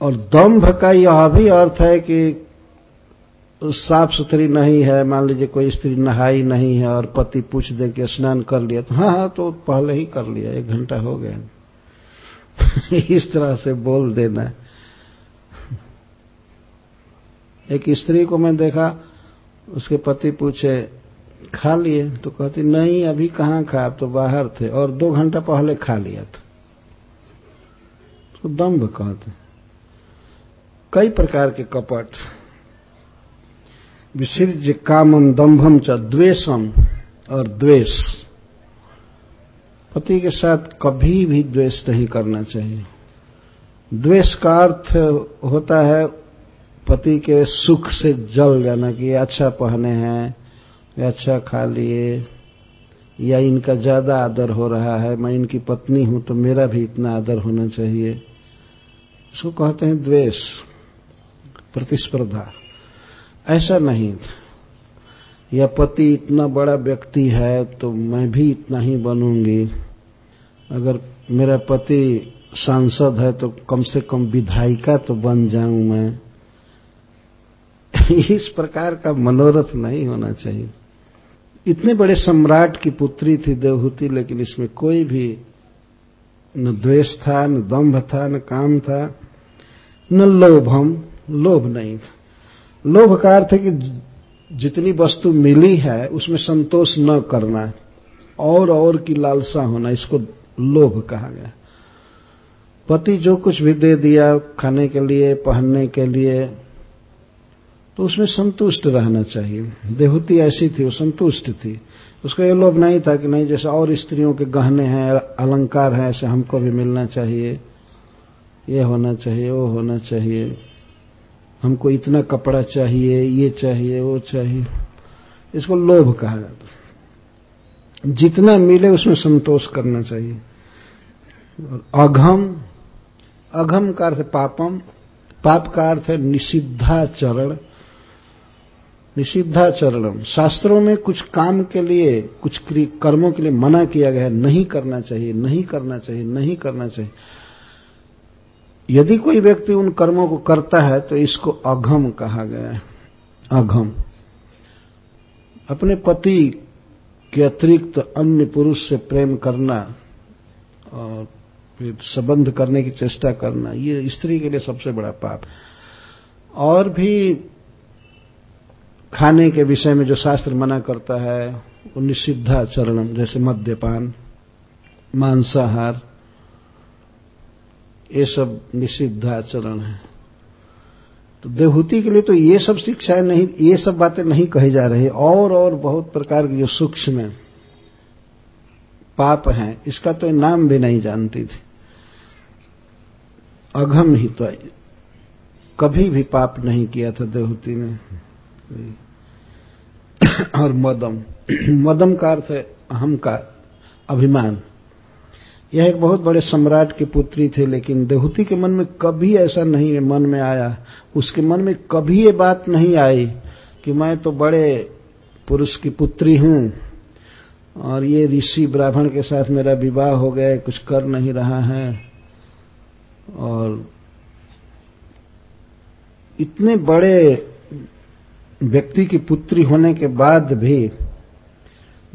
Speaker 1: और दम्भ का यह भी अर्थ है कि साफ़ सुथरी नहीं है, मान लीजिए कोई स्त्री नहाई नहीं है और पति पूछ दे कि स्नान कर लिया तो हाँ हाँ तो पहले ही कर लिया, एक घंटा हो गया। इस तरह से बोल देना। एक स्त्री को मैं देखा, उसके पति पूछे खा लिए तो कहती, नहीं, अभी कहाँ खा? तो बाहर थे और दो घंटा पहले खा लिया था। तो दम्भ कहते, कई प्रकार के कपट विसर्ज कामम दम्भम च द्वेषम और द्वेष। पति के साथ कभी भी द्वेष नहीं करना चाहिए। द्वेष का अर्थ होता है पति के सुख से जल जाना कि अच्छा पहने हैं अच्छा खा लिए, या इनका ज़्यादा आदर हो रहा है, मैं इनकी पत्नी हूँ तो मेरा भी इतना आदर होना चाहिए। इसको कहते हैं द्वेष, प्रतिस्पर्धा। ऐसा नहीं या पति इतना बड़ा व्यक्ति है तो मैं भी इतना ही बनूँगी। अगर मेरा पति सांसद है तो कम से कम विधायिका तो बन जाऊँ मैं। इस प्रकार का मनोरथ नहीं होना चाहिए। इतने बड़े सम्राट की पुत्री थी देवहूति, लेकिन इसमें कोई भी न द्वेष था, न दम्भ था, न काम था, न लोभम, लोभ नहीं था। लोभ का अर्थ है कि जितनी वस्तु मिली है, उसमें संतोष न करना और और की लालसा होना, इसको लोभ कहा गया। पति जो कुछ भी दे दिया, खाने के लिए, पहनने के लिए तो उसमें संतुष्ट रहना चाहिए। देहूति ऐसी थी, वो संतुष्ट थी। उसका ये लोभ नहीं था कि नहीं, जैसे और स्त्रियों के गहने हैं, अलंकार हैं, ऐसे हमको भी मिलना चाहिए। ये होना चाहिए, वो होना चाहिए। हमको इतना कपड़ा चाहिए, ये चाहिए, वो चाहिए। इसको लोभ कहा जाता जितना मिले उसमें संतोष करना चाहिए। अघम अघम का अर्थ पापम। पाप का अर्थ है निषिद्धाचरण। निषिद्धाचरणम। शास्त्रों में कुछ काम के लिए, कुछ कर्मों के लिए मना किया गया है, नहीं करना चाहिए, नहीं करना चाहिए, नहीं करना चाहिए। यदि कोई व्यक्ति उन कर्मों को करता है तो इसको अघम कहा गया है। अघम। अपने पति के अतिरिक्त अन्य पुरुष से प्रेम करना और फिर संबंध करने की चेष्टा करना, ये स्त्री के लिए सबसे बड़ा पाप। और भी खाने के विषय में जो शास्त्र मना करता है, वो निषिद्धाचरणम जैसे मद्यपान, मांसाहार, ये सब निषिद्ध आचरण है। तो देवहूति के लिए तो ये सब शिक्षाएँ नहीं, ये सब बातें नहीं कही जा रही। और और बहुत प्रकार की जो सूक्ष्म पाप हैं, इसका तो नाम भी नहीं जानती थी। अघम ही तो कभी भी पाप नहीं किया था देहूति ने। और मदम। मदम का अर्थ है अहम का अभिमान। यह एक बहुत बड़े सम्राट की पुत्री थी, लेकिन देहूति के मन में कभी ऐसा नहीं मन में आया। उसके मन में कभी ये बात नहीं आई कि मैं तो बड़े पुरुष की पुत्री हूँ, और ये ऋषि ब्राह्मण के साथ मेरा विवाह हो गया, कुछ कर नहीं रहा है। और इतने बड़े व्यक्ति की पुत्री होने के बाद भी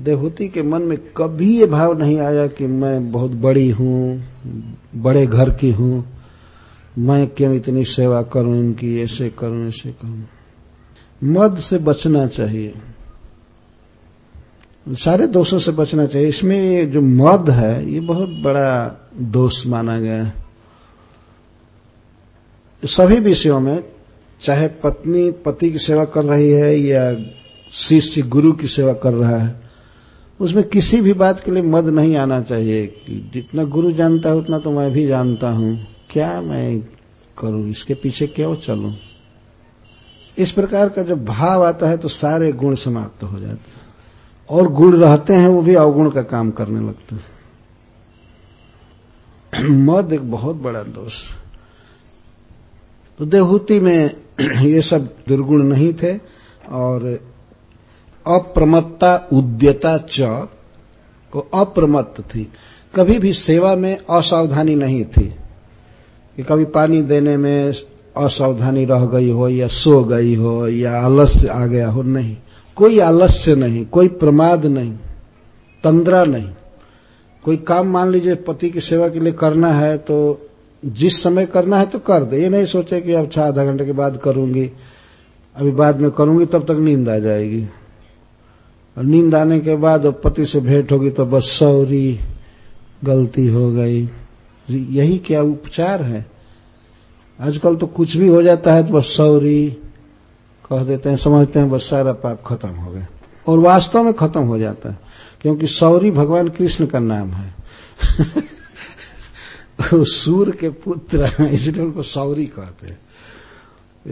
Speaker 1: देहूति के मन में कभी ये भाव नहीं आया कि मैं बहुत बड़ी हूँ, बड़े घर की हूँ। मैं क्यों इतनी सेवा करूँ, इनकी ऐसे करूँ ऐसे करूँ। मद से बचना चाहिए। सारे दोषों से बचना चाहिए। इसमें ये जो मद है, ये बहुत बड़ा दोष माना गया है। सभी विषयों में चाहे पत्नी, पति की सेवा कर रही है या शिष्य, गुरु की सेवा कर रहा है, उसमें किसी भी बात के लिए मद नहीं आना चाहिए जितना गुरु जानता है, उतना तो मैं भी जानता हूँ। क्या मैं करूँ? इसके पीछे क्यों चलूँ? इस प्रकार का जब भाव आता है तो सारे गुण समाप्त हो जाते हैं। और गुण रहते हैं, वो भी अवगुण का काम करने लगते हैं। मद एक बहुत बड़ा दोष तो देहूति में ये सब दुर्गुण नहीं थे और अप्रमत्ता उद्यता च को अप्रमत्त थी। कभी भी सेवा में असावधानी नहीं थी। कि कभी पानी देने में असावधानी रह गई हो या सो गई हो या आलस्य आ गया हो, नहीं। कोई आलस्य नहीं, कोई प्रमाद नहीं, तंद्रा नहीं। कोई काम मान लीजिए पति की सेवा के लिए करना है तो जिस समय करना है तो कर दे। ये नहीं सोचे कि अब छह आधा घंटे के बाद करूँगी। अभी बाद में करूँगी, तब तक नींद आ जाएगी। और नींद आने के बाद पति से भेंट होगी तो बस सौरी, गलती हो गई। यही क्या उपचार है? आजकल तो कुछ भी हो जाता है तो बस सौरी कह देते हैं, समझते हैं, बस सारा पाप खत्म हो गया। और वास्तव में खत्म हो जाता है, क्योंकि सौरी भगवान कृष्ण का नाम है। सूर के पुत्र हैं, इसलिए उनको सौरी कहते हैं।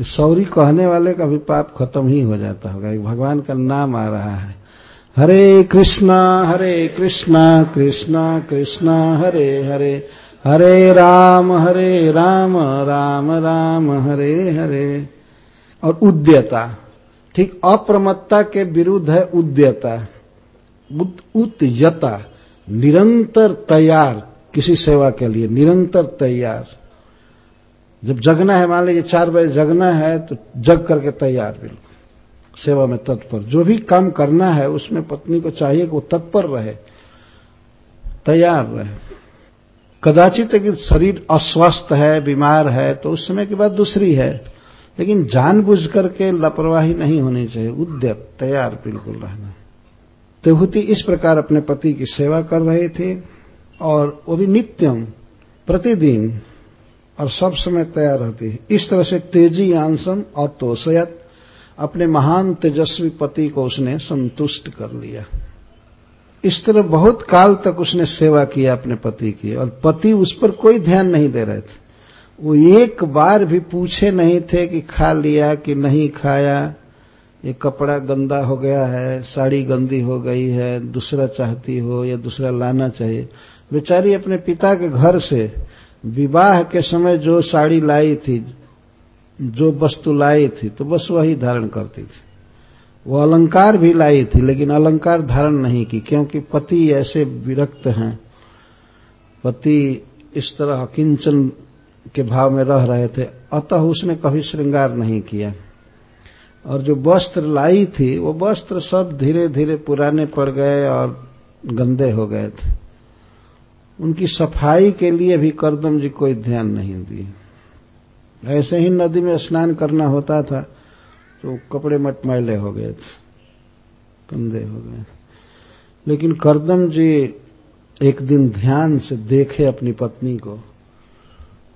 Speaker 1: सौरी कहने वाले का भी पाप खत्म ही हो जाता होगा भगवान का नाम आ रहा है। हरे कृष्णा हरे कृष्णा कृष्णा कृष्णा, हरे हरे हरे राम हरे राम राम राम, हरे हरे। और उद्यता, ठीक, अप्रमत्ता के विरुद्ध है उद्यता। उत्यता निरंतर तैयार किसी सेवा के लिए निरंतर तैयार। जब जगना है, मान लीजिए चार बजे जगना है तो जग करके तैयार बिल्कुल। सेवा में तत्पर। जो भी काम करना है, उसमें पत्नी को चाहिए कि वो तत्पर रहे, तैयार रहे। कदाचित अगर शरीर अस्वस्थ है, बीमार है तो उस समय की बात दूसरी है। लेकिन जानबूझ करके लापरवाही नहीं होनी चाहिए। उद्यत, तैयार बिल्कुल रहना। तेहुति इस प्रकार अपने पति की सेवा कर रहे थे। और वो भी नित्यम, प्रतिदिन, और सब समय तैयार रहती है। इस तरह से तेज़ी आंसम और तोषयत अपने महान तेजस्वी पति को उसने संतुष्ट कर लिया। इस तरह बहुत काल तक उसने सेवा किया अपने पति की, और पति उस पर कोई ध्यान नहीं दे रहे थे। वो एक बार भी पूछे नहीं थे कि खा लिया कि नहीं खाया। ये कपड़ा गंदा हो गया है, साड़ी गंदी हो गई है, दूसरा चाहती हो या दूसरा लाना चाहिए। बेचारी अपने पिता के घर से विवाह के समय जो साड़ी लाई थी, जो वस्तु लाई थी तो बस वही धारण करती थी। वो अलंकार भी लाई थी, लेकिन अलंकार धारण नहीं की, क्योंकि पति ऐसे विरक्त हैं। पति इस तरह किंचन के भाव में रह रहे थे, अतः उसने कभी श्रृंगार नहीं किया। और जो वस्त्र लाई थी, वो वस्त्र सब धीरे धीरे पुराने पड़ गए और गंदे हो गए थे। उनकी सफ़ाई के लिए भी करदम जी कोई ध्यान नहीं दिए। ऐसे ही नदी में स्नान करना होता था तो कपड़े मटमैले हो गए थे, कंधे हो गए लेकिन करदम जी एक दिन ध्यान से देखे अपनी पत्नी को।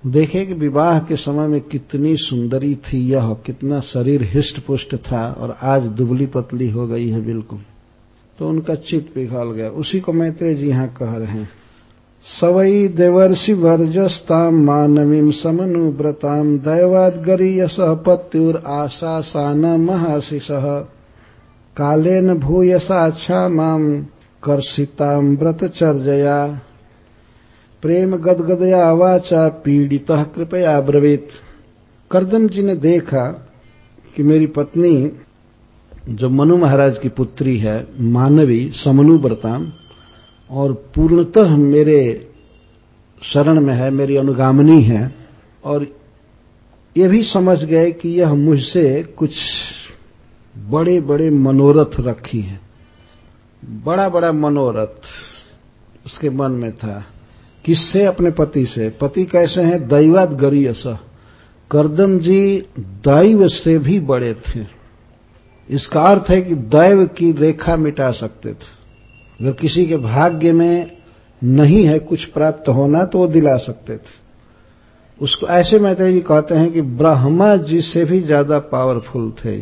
Speaker 1: देखे कि विवाह के समय में कितनी सुंदरी थी यह, कितना शरीर हिष्ट पुष्ट था और आज दुबली पतली हो गई है बिल्कुल। तो उनका चित्त पिघल गया। उसी को मैत्रेय जी यहाँ कह रहे हैं। सवई देवर्षि वर्जस्ताम मानवीं समनुव्रताम दैवादगरीयस पत्युर आशा सान महाशिष। कालेन भूयसा माम कर्षिताम व्रतचर्जया प्रेम गदगदया वाचा पीड़ित कृपया ब्रवीत। करदम जी ने देखा कि मेरी पत्नी, जो मनु महाराज की पुत्री है, मानवी समनुव्रताम और पूर्णतः मेरे शरण में है, मेरी अनुगामनी है, और ये भी समझ गए कि यह मुझसे कुछ बड़े बड़े मनोरथ रखी है। बड़ा बड़ा मनोरथ उसके मन में था। किससे? अपने पति से। पति कैसे हैं? दैवात गरीयस। करदम जी दैव से भी बड़े थे। इसका अर्थ है कि दैव की रेखा मिटा सकते थे। अगर किसी के भाग्य में नहीं है कुछ प्राप्त होना तो वो दिला सकते थे। उसको ऐसे मैत्री जी कहते हैं कि ब्रह्मा जी से भी ज़्यादा पावरफुल थे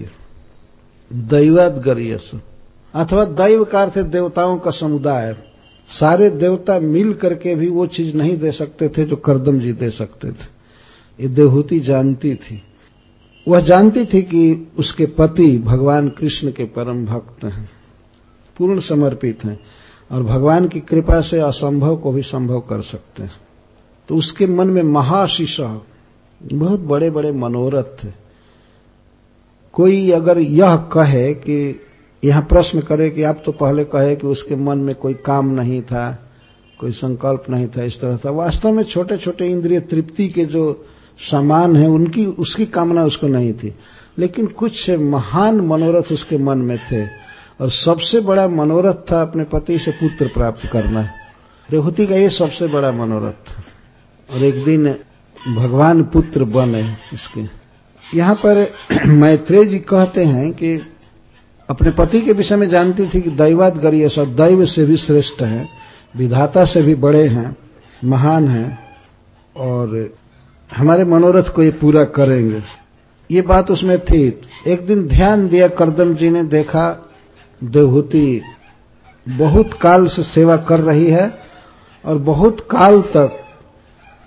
Speaker 1: दैवात गरीयस अथवा दैव का अर्थ देवताओं का समुदाय। सारे देवता मिल करके भी वो चीज़ नहीं दे सकते थे जो करदम जी दे सकते थे। ये देवहूति जानती थी। वह जानती थी कि उसके पति भगवान कृष्ण के परम भक्त हैं। पूर्ण समर्पित हैं और भगवान की कृपा से असंभव को भी संभव कर सकते हैं। तो उसके मन में महाशिष बहुत बड़े बड़े मनोरथ थे कोई अगर यह कहे कि, यहाँ प्रश्न करे कि आप तो पहले कहे कि उसके मन में कोई काम नहीं था, कोई संकल्प नहीं था, इस तरह था, वास्तव में छोटे छोटे इंद्रिय तृप्ति के जो सामान है, उनकी, उसकी कामना उसको नहीं थी। लेकिन कुछ महान मनोरथ उसके मन में थे। और सबसे बड़ा मनोरथ था अपने पति से पुत्र प्राप्त करना। देवहूति का ये सबसे बड़ा मनोरथ था। और एक दिन भगवान पुत्र बने इसके। यहाँ पर मैत्रेय जी कहते हैं कि अपने पति के विषय में जानती थी कि दैवाद गरीय सब दैव से भी श्रेष्ठ है, विधाता से भी बड़े हैं, महान हैं, और हमारे मनोरथ को ये पूरा करेंगे। ये बात उसमें थी। एक दिन ध्यान दिया करदम जी ने देखा देवहूति बहुत काल से सेवा कर रही है और बहुत काल तक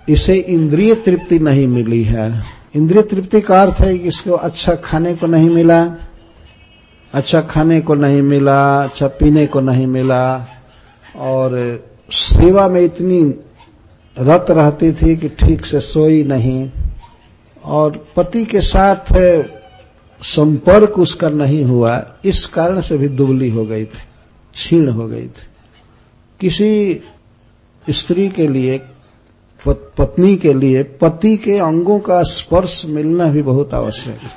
Speaker 1: इसे इंद्रिय तृप्ति नहीं मिली है। इंद्रिय तृप्ति का अर्थ है कि इसको अच्छा खाने को नहीं मिला अच्छा खाने को नहीं मिला अच्छा पीने को नहीं मिला, और सेवा में इतनी रत रहती थी कि ठीक से सोई नहीं। और पति के साथ संपर्क उसका नहीं हुआ, इस कारण से भी दुबली हो गई थी, क्षीण हो गई थी। किसी स्त्री के लिए पत्नी के लिए पति के अंगों का स्पर्श मिलना भी बहुत आवश्यक है।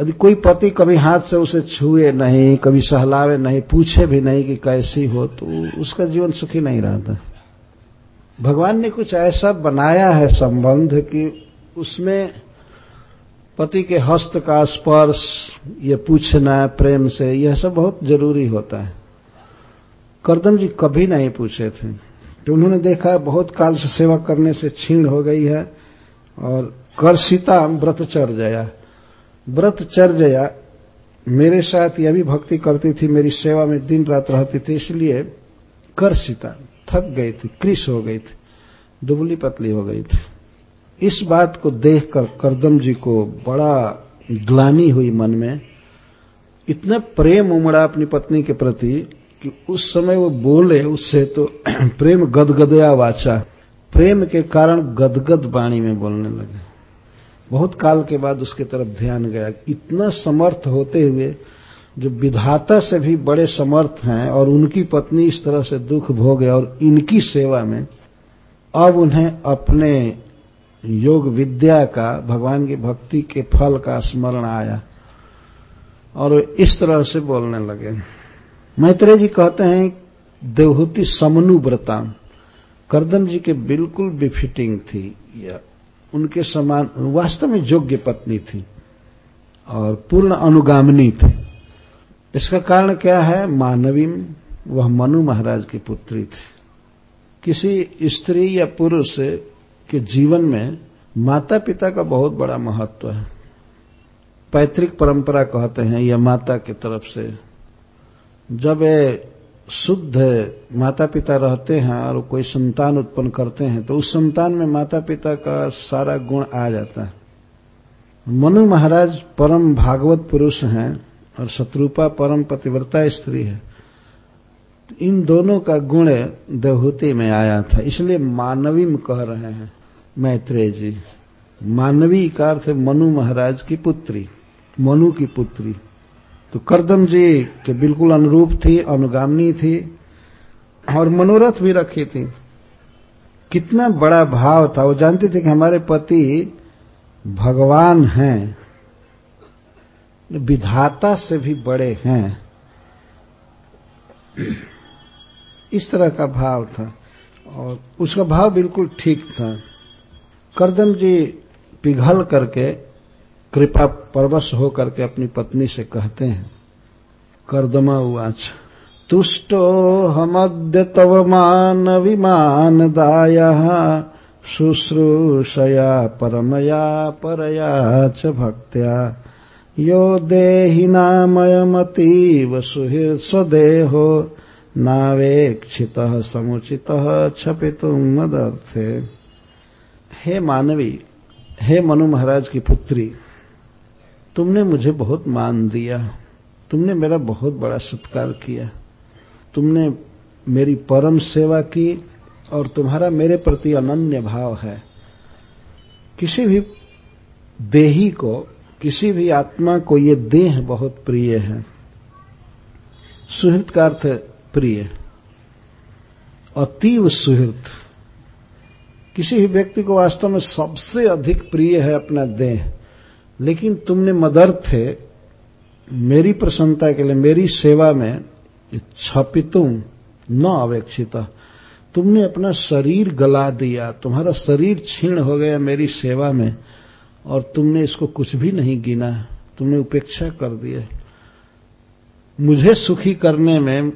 Speaker 1: यदि कोई पति कभी हाथ से उसे छुए नहीं, कभी सहलावे नहीं, पूछे भी नहीं कि कैसी हो तो उसका जीवन सुखी नहीं रहता। भगवान ने कुछ ऐसा बनाया है संबंध कि उसमें पति के हस्त का स्पर्श, ये पूछना, प्रेम से, यह सब बहुत ज़रूरी होता है। करदम जी कभी नहीं पूछे थे। तो उन्होंने देखा, बहुत काल से सेवा करने से छीण हो गई है, और कर्षिता व्रतचर्या व्रतचर्या मेरे साथ यह भी भक्ति करती थी, मेरी सेवा में दिन रात रहती थी, इसलिए कर सीता, थक गई थी कृष हो गई थी, दुबली पतली हो गई थी। इस बात को देखकर करदम जी को बड़ा ग्लानी हुई मन में। इतना प्रेम उमड़ा अपनी पत्नी के प्रति कि उस समय वो बोले उससे तो प्रेम गदगदया वाचा। प्रेम के कारण गदगद वाणी में बोलने लगे। बहुत काल के बाद उसके तरफ़ ध्यान गया। इतना समर्थ होते हुए, जो विधाता से भी बड़े समर्थ हैं और उनकी पत्नी इस तरह से दुख भोगे और इनकी सेवा में, अब उन्हें अपने योग विद्या का, भगवान की भक्ति के फल का स्मरण आया और इस तरह से बोलने लगे। मैत्रेय जी कहते हैं, देवहूति समनु व्रता करदम जी के बिल्कुल बिफिटिंग थी या उनके समान, वास्तव में योग्य पत्नी थी और पूर्ण अनुगामिनी थी। इसका कारण क्या है? मानवी, वह मनु महाराज की पुत्री थी। किसी स्त्री या पुरुष के जीवन में माता पिता का बहुत बड़ा महत्व है। पैतृक परंपरा कहते हैं या माता की तरफ़ से। जब शुद्ध माता पिता रहते हैं और कोई संतान उत्पन्न करते हैं तो उस संतान में माता पिता का सारा गुण आ जाता है। मनु महाराज परम भागवत पुरुष हैं और शत्रुपा परम पतिव्रता स्त्री है। इन दोनों का गुण देवहूति में आया था, इसलिए मानवीम कह रहे हैं। मैत्रेय जी, मानवी का अर्थ मनु महाराज की पुत्री, मनु की पुत्री। तो करदम जी के बिल्कुल अनुरूप थी, अनुगामी थी और मनोरथ भी रखी थी। कितना बड़ा भाव था। वो जानते थे कि हमारे पति भगवान हैं, विधाता से भी बड़े हैं। इस तरह का भाव था और उसका भाव बिल्कुल ठीक था। करदम जी पिघल करके, कृपा परवश होकर के अपनी पत्नी से कहते हैं, कर्दमा उवाच। तुष्टो हमद्य तव मान विमान दाय शुश्रूषया परमया परया च भक्त्या। यो देहिनामयमतीव सुहृत् स्वदेहो, नावेक्षित समुचित छपितुम मदर्थे। हे मानवी, हे मनु महाराज की पुत्री, तुमने मुझे बहुत मान दिया। तुमने मेरा बहुत बड़ा सत्कार किया। तुमने मेरी परम सेवा की और तुम्हारा मेरे प्रति अनन्य भाव है। किसी भी देही को, किसी भी आत्मा को ये देह बहुत प्रिय है। सुहृत का अर्थ प्रिय। अतीव सुहृत। किसी भी व्यक्ति को वास्तव में सबसे अधिक प्रिय है अपना देह। लेकिन तुमने मदर थे, मेरी प्रसन्नता के लिए, मेरी सेवा में छपितुम न अवेक्षित। तुमने अपना शरीर गला दिया, तुम्हारा शरीर छीण हो गया मेरी सेवा में, और तुमने इसको कुछ भी नहीं गिना, तुमने उपेक्षा कर दिया। मुझे सुखी करने में,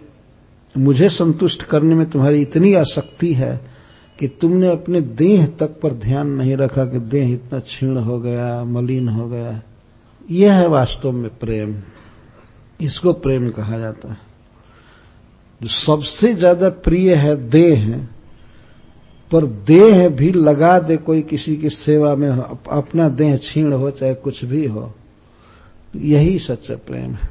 Speaker 1: मुझे संतुष्ट करने में तुम्हारी इतनी आसक्ति है कि तुमने अपने देह तक पर ध्यान नहीं रखा कि देह इतना क्षीण हो गया, मलिन हो गया। यह है वास्तव में प्रेम। इसको प्रेम कहा जाता है। जो सबसे ज़्यादा प्रिय है देह है पर देह भी लगा दे कोई किसी की सेवा में अपना देह छीण हो, चाहे कुछ भी हो यही सच्चा प्रेम है।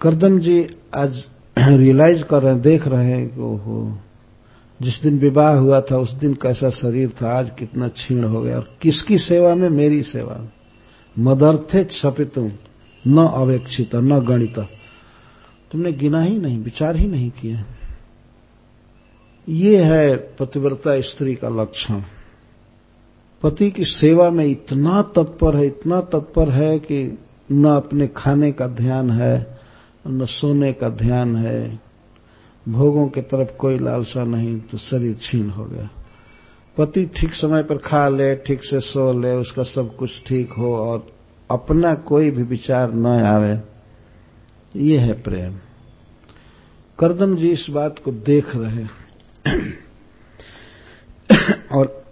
Speaker 1: करदम जी आज रियलाइज़ कर रहे हैं, देख रहे हैं कि ओहो जिस दिन विवाह हुआ था, उस दिन कैसा शरीर था, आज कितना क्षीण हो गया और किसकी सेवा में मेरी सेवा? मदर्थे छपितुम न अवेक्षित, न गणित। तुमने गिना ही नहीं, विचार ही नहीं किया ये है पतिव्रता स्त्री का लक्षण। पति की सेवा में इतना तत्पर है, इतना तत्पर है कि न अपने खाने का ध्यान है, न सोने का ध्यान है भोगों की तरफ़ कोई लालसा नहीं तो शरीर छीन हो गया। पति ठीक समय पर खा ले, ठीक से सो ले, उसका सब कुछ ठीक हो और अपना कोई भी विचार न आवे, ये है प्रेम। करदम जी इस बात को देख रहे और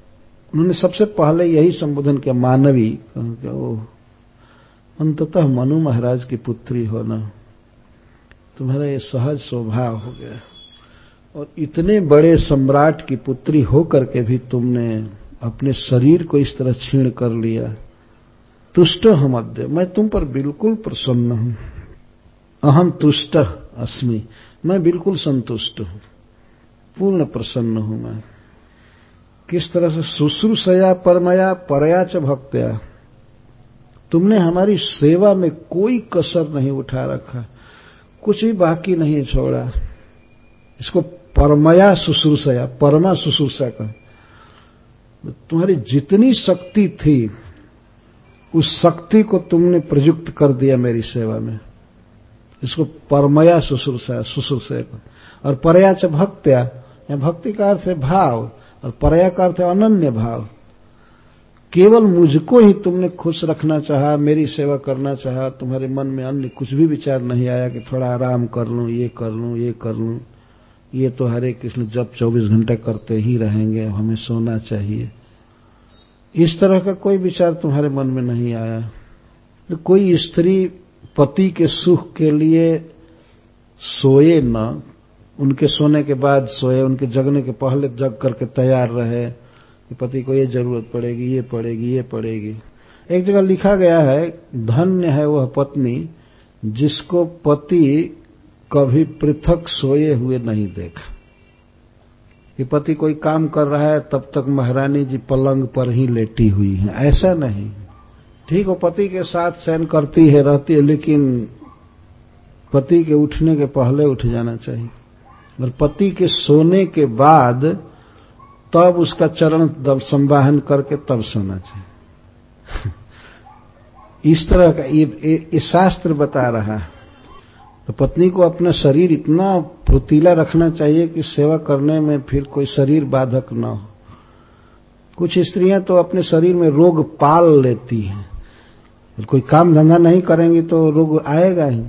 Speaker 1: उन्होंने सबसे पहले यही संबोधन किया, मानवी ओ अंततः मनु महाराज की पुत्री हो होना तुम्हारा ये सहज स्वभाव हो गया। और इतने बड़े सम्राट की पुत्री होकर के भी तुमने अपने शरीर को इस तरह छीण कर लिया। तुष्ट मध्य मैं तुम पर बिल्कुल प्रसन्न हूँ। अहम तुष्ट अस्मि। मैं बिल्कुल संतुष्ट हूँ। पूर्ण प्रसन्न हूँ मैं। किस तरह से शुश्रूषया, परमया, परया च भक्त्या। तुमने हमारी सेवा में कोई कसर नहीं उठा रखा। कुछ भी बाकी नहीं छोड़ा। इसको परमया शुश्रूषया, परमा शुश्रूषा का तुम्हारी जितनी शक्ति थी, उस शक्ति को तुमने प्रयुक्त कर दिया मेरी सेवा में। इसको परमया शुश्रूषा शुश्रूषा और परया च भक्त्या भक्ति का अर्थ है भाव, और परया का अर्थ है अनन्य भाव। केवल मुझको ही तुमने खुश रखना चाहा, मेरी सेवा करना चाहा, तुम्हारे मन में अन्य कुछ भी विचार नहीं आया कि थोड़ा आराम कर लूँ, ये कर लूँ, ये कर लूँ। ये तो हरे कृष्ण जब 24 घंटे करते ही रहेंगे हमें सोना चाहिए। इस तरह का कोई विचार तुम्हारे मन में नहीं आया। कोई स्त्री पति के सुख के लिए सोए न, उनके सोने के बाद सोए, उनके जगने के पहले जग करके तैयार रहे कि पति को ये ज़रूरत पड़ेगी, ये पड़ेगी ये पड़ेगी। एक जगह लिखा गया है, धन्य है वह पत्नी जिसको पति कभी पृथक सोए हुए नहीं देखा। कि पति कोई काम कर रहा है, तब तक महारानी जी पलंग पर ही लेटी हुई हैं। ऐसा नहीं। ठीक वो पति के साथ शयन करती है, रहती है, लेकिन पति के उठने के पहले उठ जाना चाहिए। और पति के सोने के बाद तब उसका चरण संवाहन करके तब सोना चाहिए इस तरह का ये, ये शास्त्र बता रहा है। तो पत्नी को अपना शरीर इतना फुर्तीला रखना चाहिए कि सेवा करने में फिर कोई शरीर बाधक न हो। कुछ स्त्रियाँ तो अपने शरीर में रोग पाल लेती हैं। कोई काम धंधा नहीं करेंगी तो रोग आएगा ही।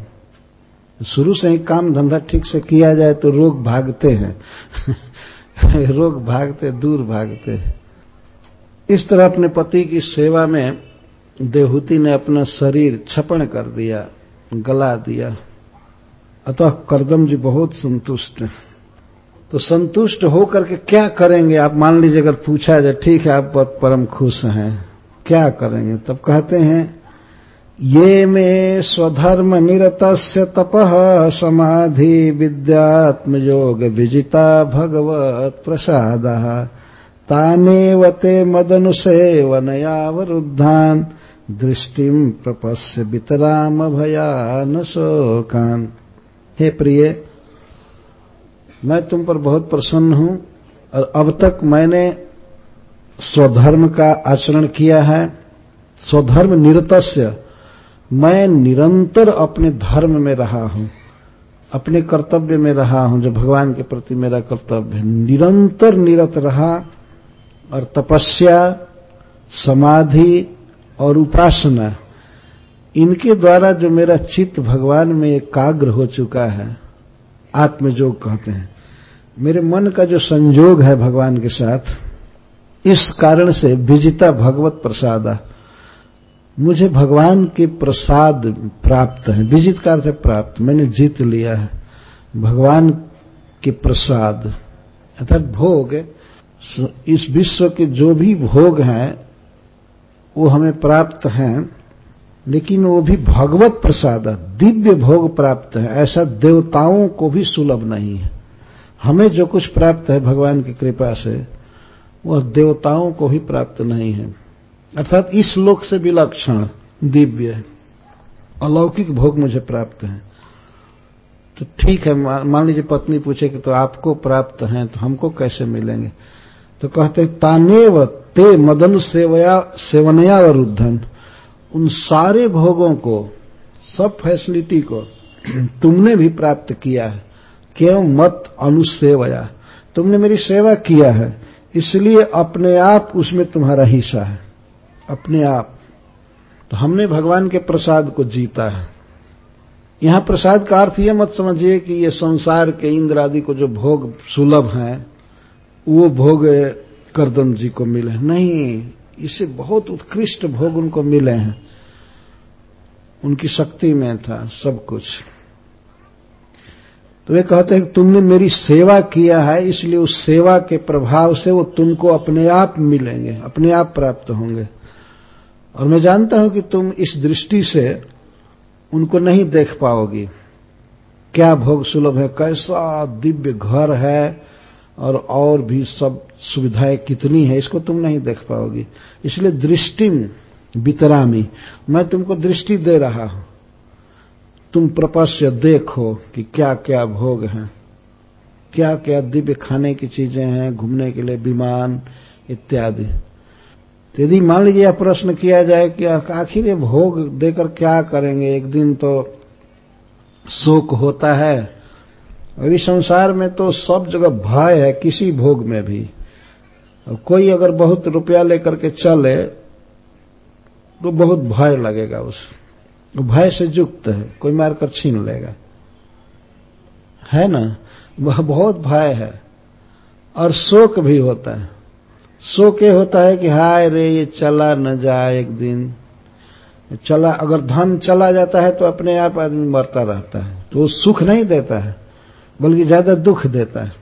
Speaker 1: शुरू से ही काम धंधा ठीक से किया जाए तो रोग भागते हैं। रोग भागते, दूर भागते इस तरह अपने पति की सेवा में देहूति ने अपना शरीर छपण कर दिया, गला दिया। अतः करदम जी बहुत संतुष्ट हैं। तो संतुष्ट होकर के क्या करेंगे? आप मान लीजिए, अगर पूछा जाए, ठीक है, आप परम खुश हैं, क्या करेंगे? तब कहते हैं ये मे स्वधर्म निरत तप समाधि विद्यात्म योग विजिता भगवत प्रसाद। तानेव ते मदनुसेवनयावरुद्धान दृष्टिम प्रपश्य वितराम भयान शोकान हे प्रिय, मैं तुम पर बहुत प्रसन्न हूँ, और अब तक मैंने स्वधर्म का आचरण किया है। स्वधर्म निरतस्य मैं निरंतर अपने धर्म में रहा हूँ, अपने कर्तव्य में रहा हूँ, जो भगवान के प्रति मेरा कर्तव्य है। निरंतर निरत रहा और तपस्या, समाधि और उपासना, इनके द्वारा जो मेरा चित्त भगवान में एकाग्र हो चुका है, आत्मजोग कहते हैं। मेरे मन का जो संजोग है भगवान के साथ, इस कारण से विजिता भगवत प्रसादा मुझे भगवान के प्रसाद प्राप्त है, विजित का अर्थ प्राप्त, मैंने जीत लिया है। भगवान के प्रसाद, अर्थात भोग इस विश्व के जो भी भोग हैं, वो हमें प्राप्त हैं, लेकिन वो भी भगवत प्रसाद दिव्य भोग प्राप्त है, ऐसा देवताओं को भी सुलभ नहीं है। हमें जो कुछ प्राप्त है भगवान की कृपा से वह देवताओं को भी प्राप्त नहीं है। अर्थात इस लोक से विलक्षण दिव्य अलौकिक भोग मुझे प्राप्त है। तो ठीक है मान लीजिए पत्नी पूछे कि तो आपको प्राप्त हैं तो हमको कैसे मिलेंगे? तो कहते तानेव ते मदन सेवया, सेवनया वरुद्धन उन सारे भोगों को, सब फैसिलिटी को तुमने भी प्राप्त किया है। क्यों मत अनुसेवया। तुमने मेरी सेवा किया है, इसलिए अपने आप उसमें तुम्हारा हिस्सा है। अपने आप। तो हमने भगवान के प्रसाद को जीता है। यहाँ प्रसाद का अर्थ यह मत समझिए कि ये संसार के इंद्र आदि को जो भोग सुलभ हैं, वो भोग करदम जी को मिले नहीं इससे बहुत उत्कृष्ट भोग उनको मिले हैं। उनकी शक्ति में था सब कुछ। तो वे कहते हैं कि तुमने मेरी सेवा किया है, इसलिए उस सेवा के प्रभाव से वो तुमको अपने आप मिलेंगे, अपने आप प्राप्त होंगे। और मैं जानता हूँ कि तुम इस दृष्टि से उनको नहीं देख पाओगी। क्या भोग सुलभ है? कैसा दिव्य घर है? और और भी सब सुविधाएँ कितनी है, इसको तुम नहीं देख पाओगी। इसलिए दृष्टि वितरामी। मैं तुमको दृष्टि दे रहा हूँ। तुम प्रपस्य देखो कि क्या क्या भोग हैं। क्या क्या दिव्य खाने की चीज़ें हैं, घूमने के लिए विमान, इत्यादि। तो यदि मान लीजिए यह प्रश्न किया जाए कि आखिर ये भोग देकर क्या करेंगे? एक दिन तो शोक होता है। अभी संसार में तो सब जगह भय है किसी भोग में भी। कोई अगर बहुत रुपया लेकर के चले तो बहुत भय लगेगा उस। भय से युक्त है, कोई मारकर छीन लेगा। है ना? वह बहुत भय है। और शोक भी होता है। शोक ये होता है कि हाय रे, ये चला न जाए एक दिन। चला, अगर धन चला जाता है तो अपने आप आदमी मरता रहता है। तो सुख नहीं देता है, बल्कि ज़्यादा दुख देता है।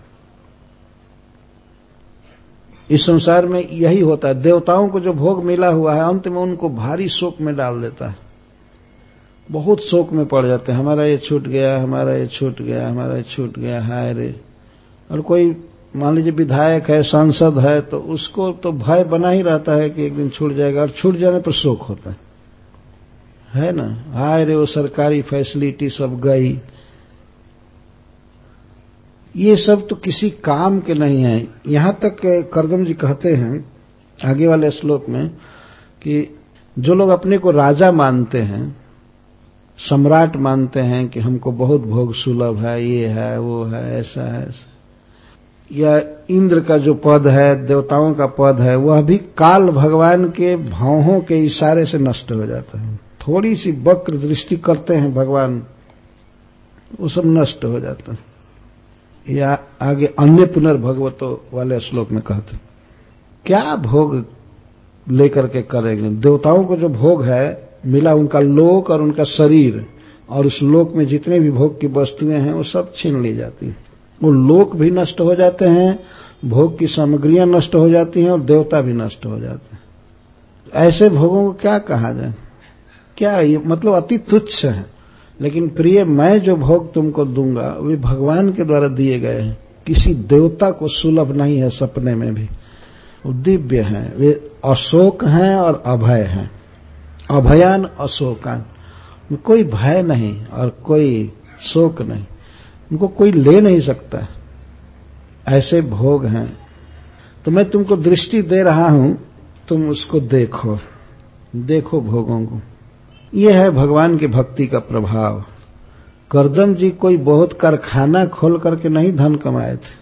Speaker 1: इस संसार में यही होता है। देवताओं को जो भोग मिला हुआ है, अंत में उनको भारी शोक में डाल देता है। बहुत शोक में पड़ जाते हैं। हमारा ये छूट गया, हमारा ये छूट गया, हमारा ये छूट गया, हाय रे। और कोई मान लीजिए विधायक है, सांसद है तो उसको तो भय बना ही रहता है कि एक दिन छूट जाएगा और छूट जाने पर शोक होता है। है ना? हाय रे, वो सरकारी फैसिलिटी सब गई। ये सब तो किसी काम के नहीं है। यहाँ तक करदम जी कहते हैं, आगे वाले श्लोक में, कि जो लोग अपने को राजा मानते हैं, सम्राट मानते हैं कि हमको बहुत भोग सुलभ है, ये है, वो है, ऐसा है। या इंद्र का जो पद है, देवताओं का पद है, वह भी काल भगवान के भावों के इशारे से नष्ट हो जाता है। थोड़ी सी वक्र दृष्टि करते हैं भगवान, वो सब नष्ट हो जाता है। या आगे अन्य पुनर्भगवतो वाले श्लोक में कहते हैं क्या भोग लेकर के करेंगे? देवताओं को जो भोग है, मिला उनका लोक और उनका शरीर, और उस लोक में जितने भी भोग की वस्तुएँ हैं, वो सब छीन ली जाती हैं। वो लोक भी नष्ट हो जाते हैं, भोग की सामग्रियाँ नष्ट हो जाती हैं और देवता भी नष्ट हो जाते हैं। ऐसे भोगों को क्या कहा जाए? क्या ये मतलब अति तुच्छ है? लेकिन प्रिय, मैं जो भोग तुमको दूँगा, वे भगवान के द्वारा दिए गए हैं। किसी देवता को सुलभ नहीं है सपने में भी। दिव्य हैं, वे अशोक हैं और अभय हैं। अभयान अशोकान। कोई भय नहीं और कोई शोक नहीं। उनको कोई ले नहीं सकता। ऐसे भोग हैं। तो मैं तुमको दृष्टि दे रहा हूँ, तुम उसको देखो। देखो भोगों को। यह है भगवान की भक्ति का प्रभाव। करदम जी कोई बहुत कारखाना खोल करके नहीं धन कमाए थे।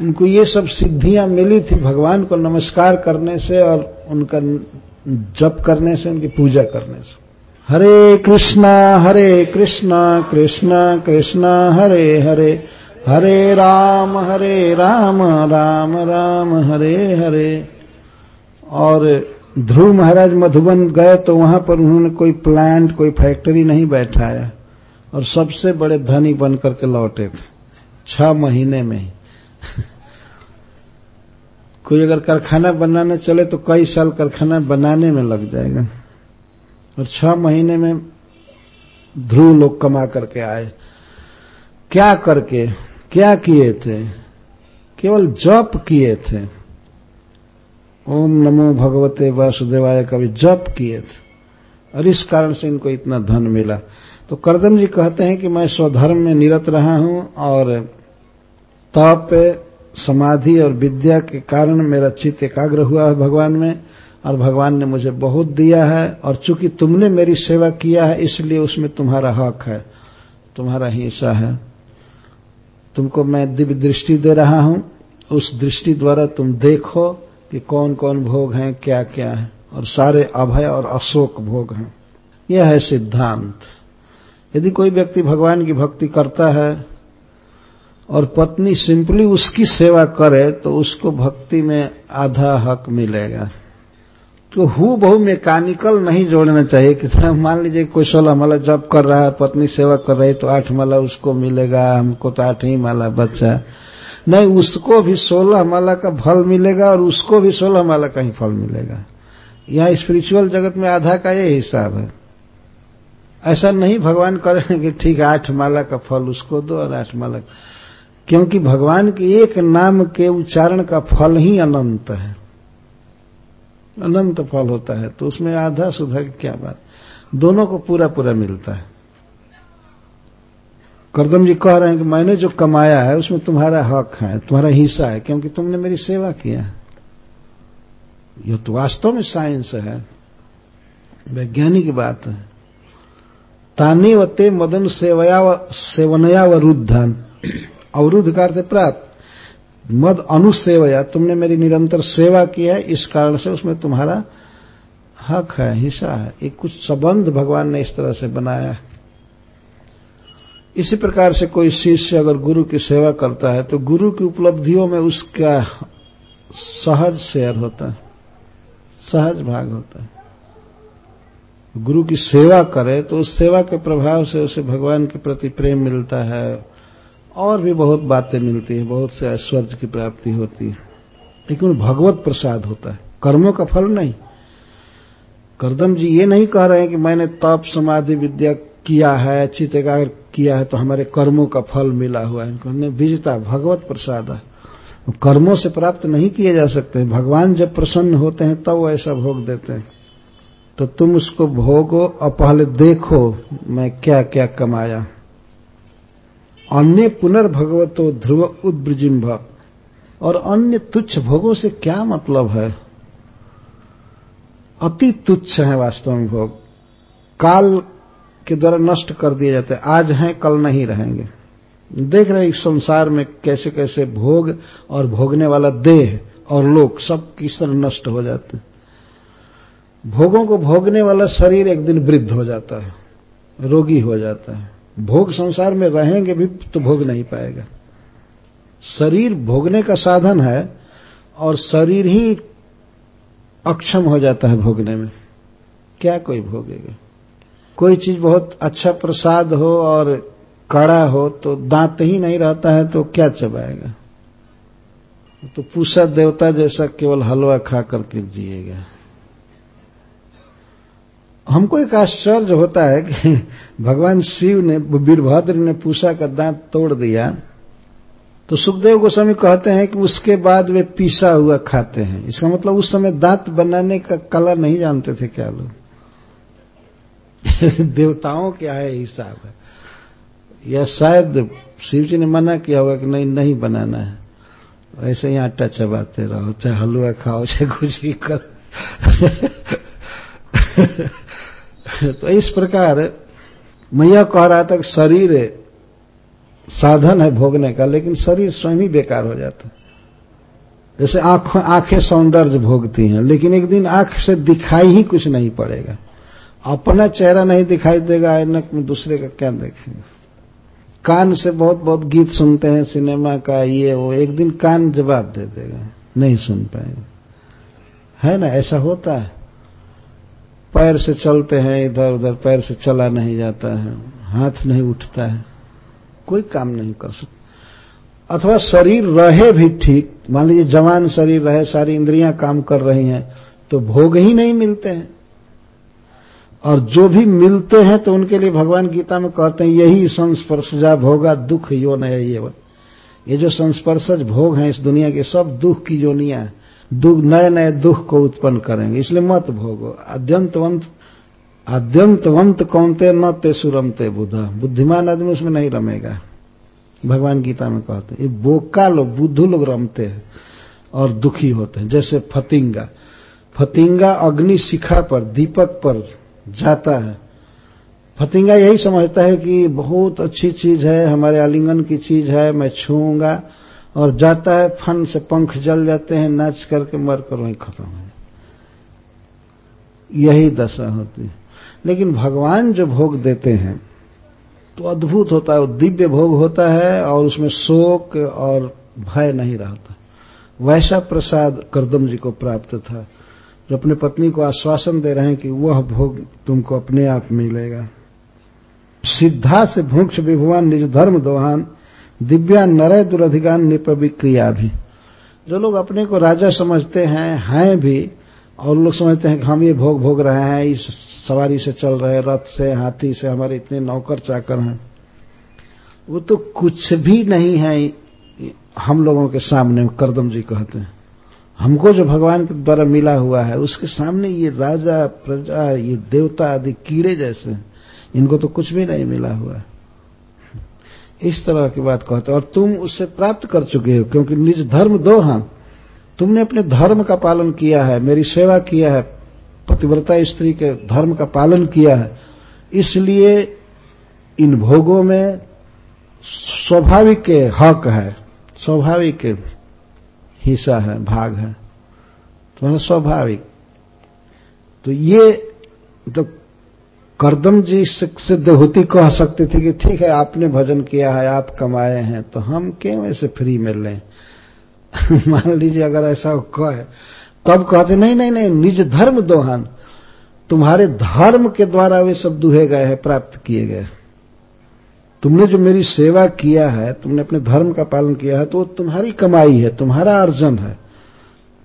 Speaker 1: उनको ये सब सिद्धियाँ मिली थी भगवान को नमस्कार करने से और उनका जप करने से, उनकी पूजा करने से। हरे कृष्णा हरे कृष्णा कृष्णा कृष्णा, हरे हरे। हरे राम हरे राम राम राम, हरे हरे। और ध्रुव महाराज मधुबन गए तो वहाँ पर उन्होंने कोई प्लांट कोई फैक्ट्री नहीं बैठाया। और सबसे बड़े धनी बन करके लौटे थे, छह महीने में ही। कोई अगर कारखाना बनाने चले तो कई साल कारखाना बनाने में लग जाएगा। और छह महीने में ध्रुव लोग कमा करके आए। क्या करके? क्या किए थे? केवल जप किए थे। ओम नमो भगवते वासुदेवाय का भी जप किए थे। और इस कारण से इनको इतना धन मिला। तो करदम जी कहते हैं कि मैं स्वधर्म में निरत रहा हूँ और तप, समाधि और विद्या के कारण मेरा चित्त एकाग्र हुआ है भगवान में। और भगवान ने मुझे बहुत दिया है और चूँकि तुमने मेरी सेवा किया है, इसलिए उसमें तुम्हारा हक है। तुम्हारा हिस्सा है। तुमको मैं दिव्य दृष्टि दे रहा हूँ। उस दृष्टि द्वारा तुम देखो कि कौन कौन भोग हैं क्या क्या है। और सारे अभय और अशोक भोग हैं। यह है सिद्धांत। यदि कोई व्यक्ति भगवान की भक्ति करता है और पत्नी सिंपली उसकी सेवा करे तो उसको भक्ति में आधा हक मिलेगा। तो हु बहु मैकेनिकल नहीं जोड़ना चाहिए। कि मान लीजिए कोई सोलह माला जब कर रहा है, पत्नी सेवा कर रही तो आठ माला उसको मिलेगा, हमको तो आठ ही माला बच्चा नहीं, उसको भी सोलह माला का फल मिलेगा और उसको भी सोलह माला का ही फल मिलेगा। यहाँ स्पिरिचुअल जगत में आधा का ये हिसाब है। ऐसा नहीं, भगवान करें कि ठीक आठ माला का फल उसको दो और आठ माला। क्योंकि भगवान के एक नाम के उच्चारण का फल ही अनंत है। अनंत फल होता है तो उसमें आधा सुधा की क्या बात? दोनों को पूरा पूरा मिलता है। करदम जी कह रहे हैं कि मैंने जो कमाया है, उसमें तुम्हारा हक है, तुम्हारा हिस्सा है, क्योंकि तुमने मेरी सेवा किया है। यह तो वास्तव में साइंस है, वैज्ञानिक बात है। तानी वते मदन सेवया व सेवनया व रुद्धन अवरुद्ध कार से प्राप्त। मद अनुसेवया तुमने मेरी निरंतर सेवा की है, इस कारण से उसमें तुम्हारा हक है, हिस्सा है। एक कुछ संबंध भगवान ने इस तरह से बनाया है। इसी प्रकार से कोई शिष्य अगर गुरु की सेवा करता है तो गुरु की उपलब्धियों में उसका सहज शेयर होता है, सहज भाग होता है। गुरु की सेवा करे तो उस सेवा के प्रभाव से उसे भगवान के प्रति प्रेम मिलता है और भी बहुत बातें मिलती हैं, बहुत से ऐश्वर्य की प्राप्ति होती है। लेकिन भगवत प्रसाद होता है। कर्मों का फल नहीं। करदम जी ये नहीं कह रहे हैं कि मैंने तप, समाधि, विद्या किया है चित एकाग्र किया है तो हमारे कर्मों का फल मिला हुआ है। हमने बीजता भगवत प्रसाद है। कर्मों से प्राप्त नहीं किए जा सकते। भगवान जब प्रसन्न होते हैं, तब वो ऐसा भोग देते हैं। तो तुम उसको भोगो और पहले देखो, मैं क्या क्या कमाया। अन्य पुनर्भगवतो ध्रुव उद्ब्रजिम्भ और अन्य तुच्छ भोगों से क्या मतलब है? अति तुच्छ है वास्तव में भोग। काल के द्वारा नष्ट कर दिए जाते हैं। आज हैं, कल नहीं रहेंगे। देख रहे इस संसार में कैसे कैसे भोग और भोगने वाला देह और लोक सब किस तरह नष्ट हो जाते हैं। भोगों को भोगने वाला शरीर एक दिन वृद्ध हो जाता है, रोगी हो जाता है। भोग संसार में रहेंगे भी तो भोग नहीं पाएगा। शरीर भोगने का साधन है और शरीर ही अक्षम हो जाता है भोगने में। क्या कोई भोगेगा? कोई चीज़ बहुत अच्छा प्रसाद हो और कड़ा हो तो दांत ही नहीं रहता है तो क्या चबाएगा? तो पूसा देवता जैसा केवल हलवा खा करके जिएगा। हमको एक आश्चर्य होता है कि भगवान शिव ने, वीरभद्र ने पूषा का दांत तोड़ दिया। तो सुखदेव गोस्वामी कहते हैं कि उसके बाद वे पीसा हुआ खाते हैं। इसका मतलब उस समय दांत बनाने का कला नहीं जानते थे क्या लोग? देवताओं क्या है हिसाब है। या शायद शिव जी ने मना किया होगा कि नहीं नहीं बनाना है। ऐसे ही आटा चबाते रहो, चाहे हलवा खाओ, चाहे कुछ भी कर। तो इस प्रकार मैं यह कह रहा था कि शरीर साधन है भोगने का, लेकिन शरीर स्वयं ही बेकार हो जाता है। जैसे आँख आँखें सौंदर्य भोगती हैं, लेकिन एक दिन आँख से दिखाई ही कुछ नहीं पड़ेगा। अपना चेहरा नहीं दिखाई देगा ऐनक में दूसरे का क्या देखेंगे। कान से बहुत बहुत गीत सुनते हैं, सिनेमा का ये वो, एक दिन कान जवाब दे देगा, नहीं सुन पाएँगे। है ना, ऐसा होता है। पैर से चलते हैं, इधर उधर पैर से चला नहीं जाता है, हाथ नहीं उठता है, कोई काम नहीं कर सकता। अथवा शरीर रहे भी ठीक, मान लीजिए जवान शरीर रहे, सारी इंद्रियाँ काम कर रही हैं तो भोग ही नहीं मिलते हैं। और जो भी मिलते हैं तो उनके लिए भगवान गीता में कहते हैं, यही संस्पर्शजा भोगा दुख यो नया ये। ये जो संस्पर्शज भोग हैं इस दुनिया के, सब दुख की योनिया है। नए नए दुख को उत्पन्न करेंगे। इसलिए मत भोगो। अद्यंतवंत आद्यंत वंत कौनते न ते सुरमते बुधा। बुद्धिमान आदमी उसमें नहीं रमेगा। भगवान गीता में कहते ये बोका लोग, बुद्धू लोग रमते हैं और दुखी होते हैं। जैसे फतिंगा। फतिंगा अग्नि शिखा पर, दीपक पर जाता है। फतिंगा यही समझता है कि बहुत अच्छी चीज़ है, हमारे आलिंगन की चीज़ है, मैं छूँगा। और जाता है, फन से पंख जल जाते हैं, नाच करके मर कर वहीं खत्म है। यही दशा होती है। लेकिन भगवान जो भोग देते हैं तो अद्भुत होता है, वो दिव्य भोग होता है और उसमें शोक और भय नहीं रहता। वैसा प्रसाद करदम जी को प्राप्त था। जो अपने पत्नी को आश्वासन दे रहे हैं कि वह भोग तुमको अपने आप मिलेगा। सिद्धा से भूक्ष विभुवान, निज धर्म दोहान दिव्या नरय दुरधिगान निप्रविक्रिया भी। जो लोग अपने को राजा समझते हैं हैं भी, और लोग समझते हैं कि हम ये भोग भोग रहे हैं, इस सवारी से चल रहे रथ से, हाथी से, हमारे इतने नौकर चाकर हैं। वो तो कुछ भी नहीं है, हम लोगों के सामने, करदम जी कहते हैं। हमको जो भगवान के द्वारा मिला हुआ है, उसके सामने ये राजा, प्रजा, ये देवता आदि कीड़े जैसे हैं, इनको तो कुछ भी नहीं मिला हुआ है। इस तरह की बात कहते और तुम उससे प्राप्त कर चुके हो, क्योंकि निज धर्म दो हम तुमने अपने धर्म का पालन किया है, मेरी सेवा किया है, पतिव्रता स्त्री के धर्म का पालन किया है। इसलिए इन भोगों में स्वाभाविक हक है, स्वाभाविक हिस्सा है, भाग है। तो स्वाभाविक। तो ये तो करदम जी सिद्ध होती कह सकती थी कि ठीक है, आपने भजन किया है, आप कमाए हैं तो हम क्यों ऐसे फ्री में लें मान लीजिए अगर ऐसा कहे, तब कहते, नहीं नहीं नहीं, निज धर्म दोहन, तुम्हारे धर्म के द्वारा वे सब दुहे गए हैं, प्राप्त किए गए तुमने जो मेरी सेवा किया है, तुमने अपने धर्म का पालन किया है तो वो तुम्हारी कमाई है, तुम्हारा अर्जन है।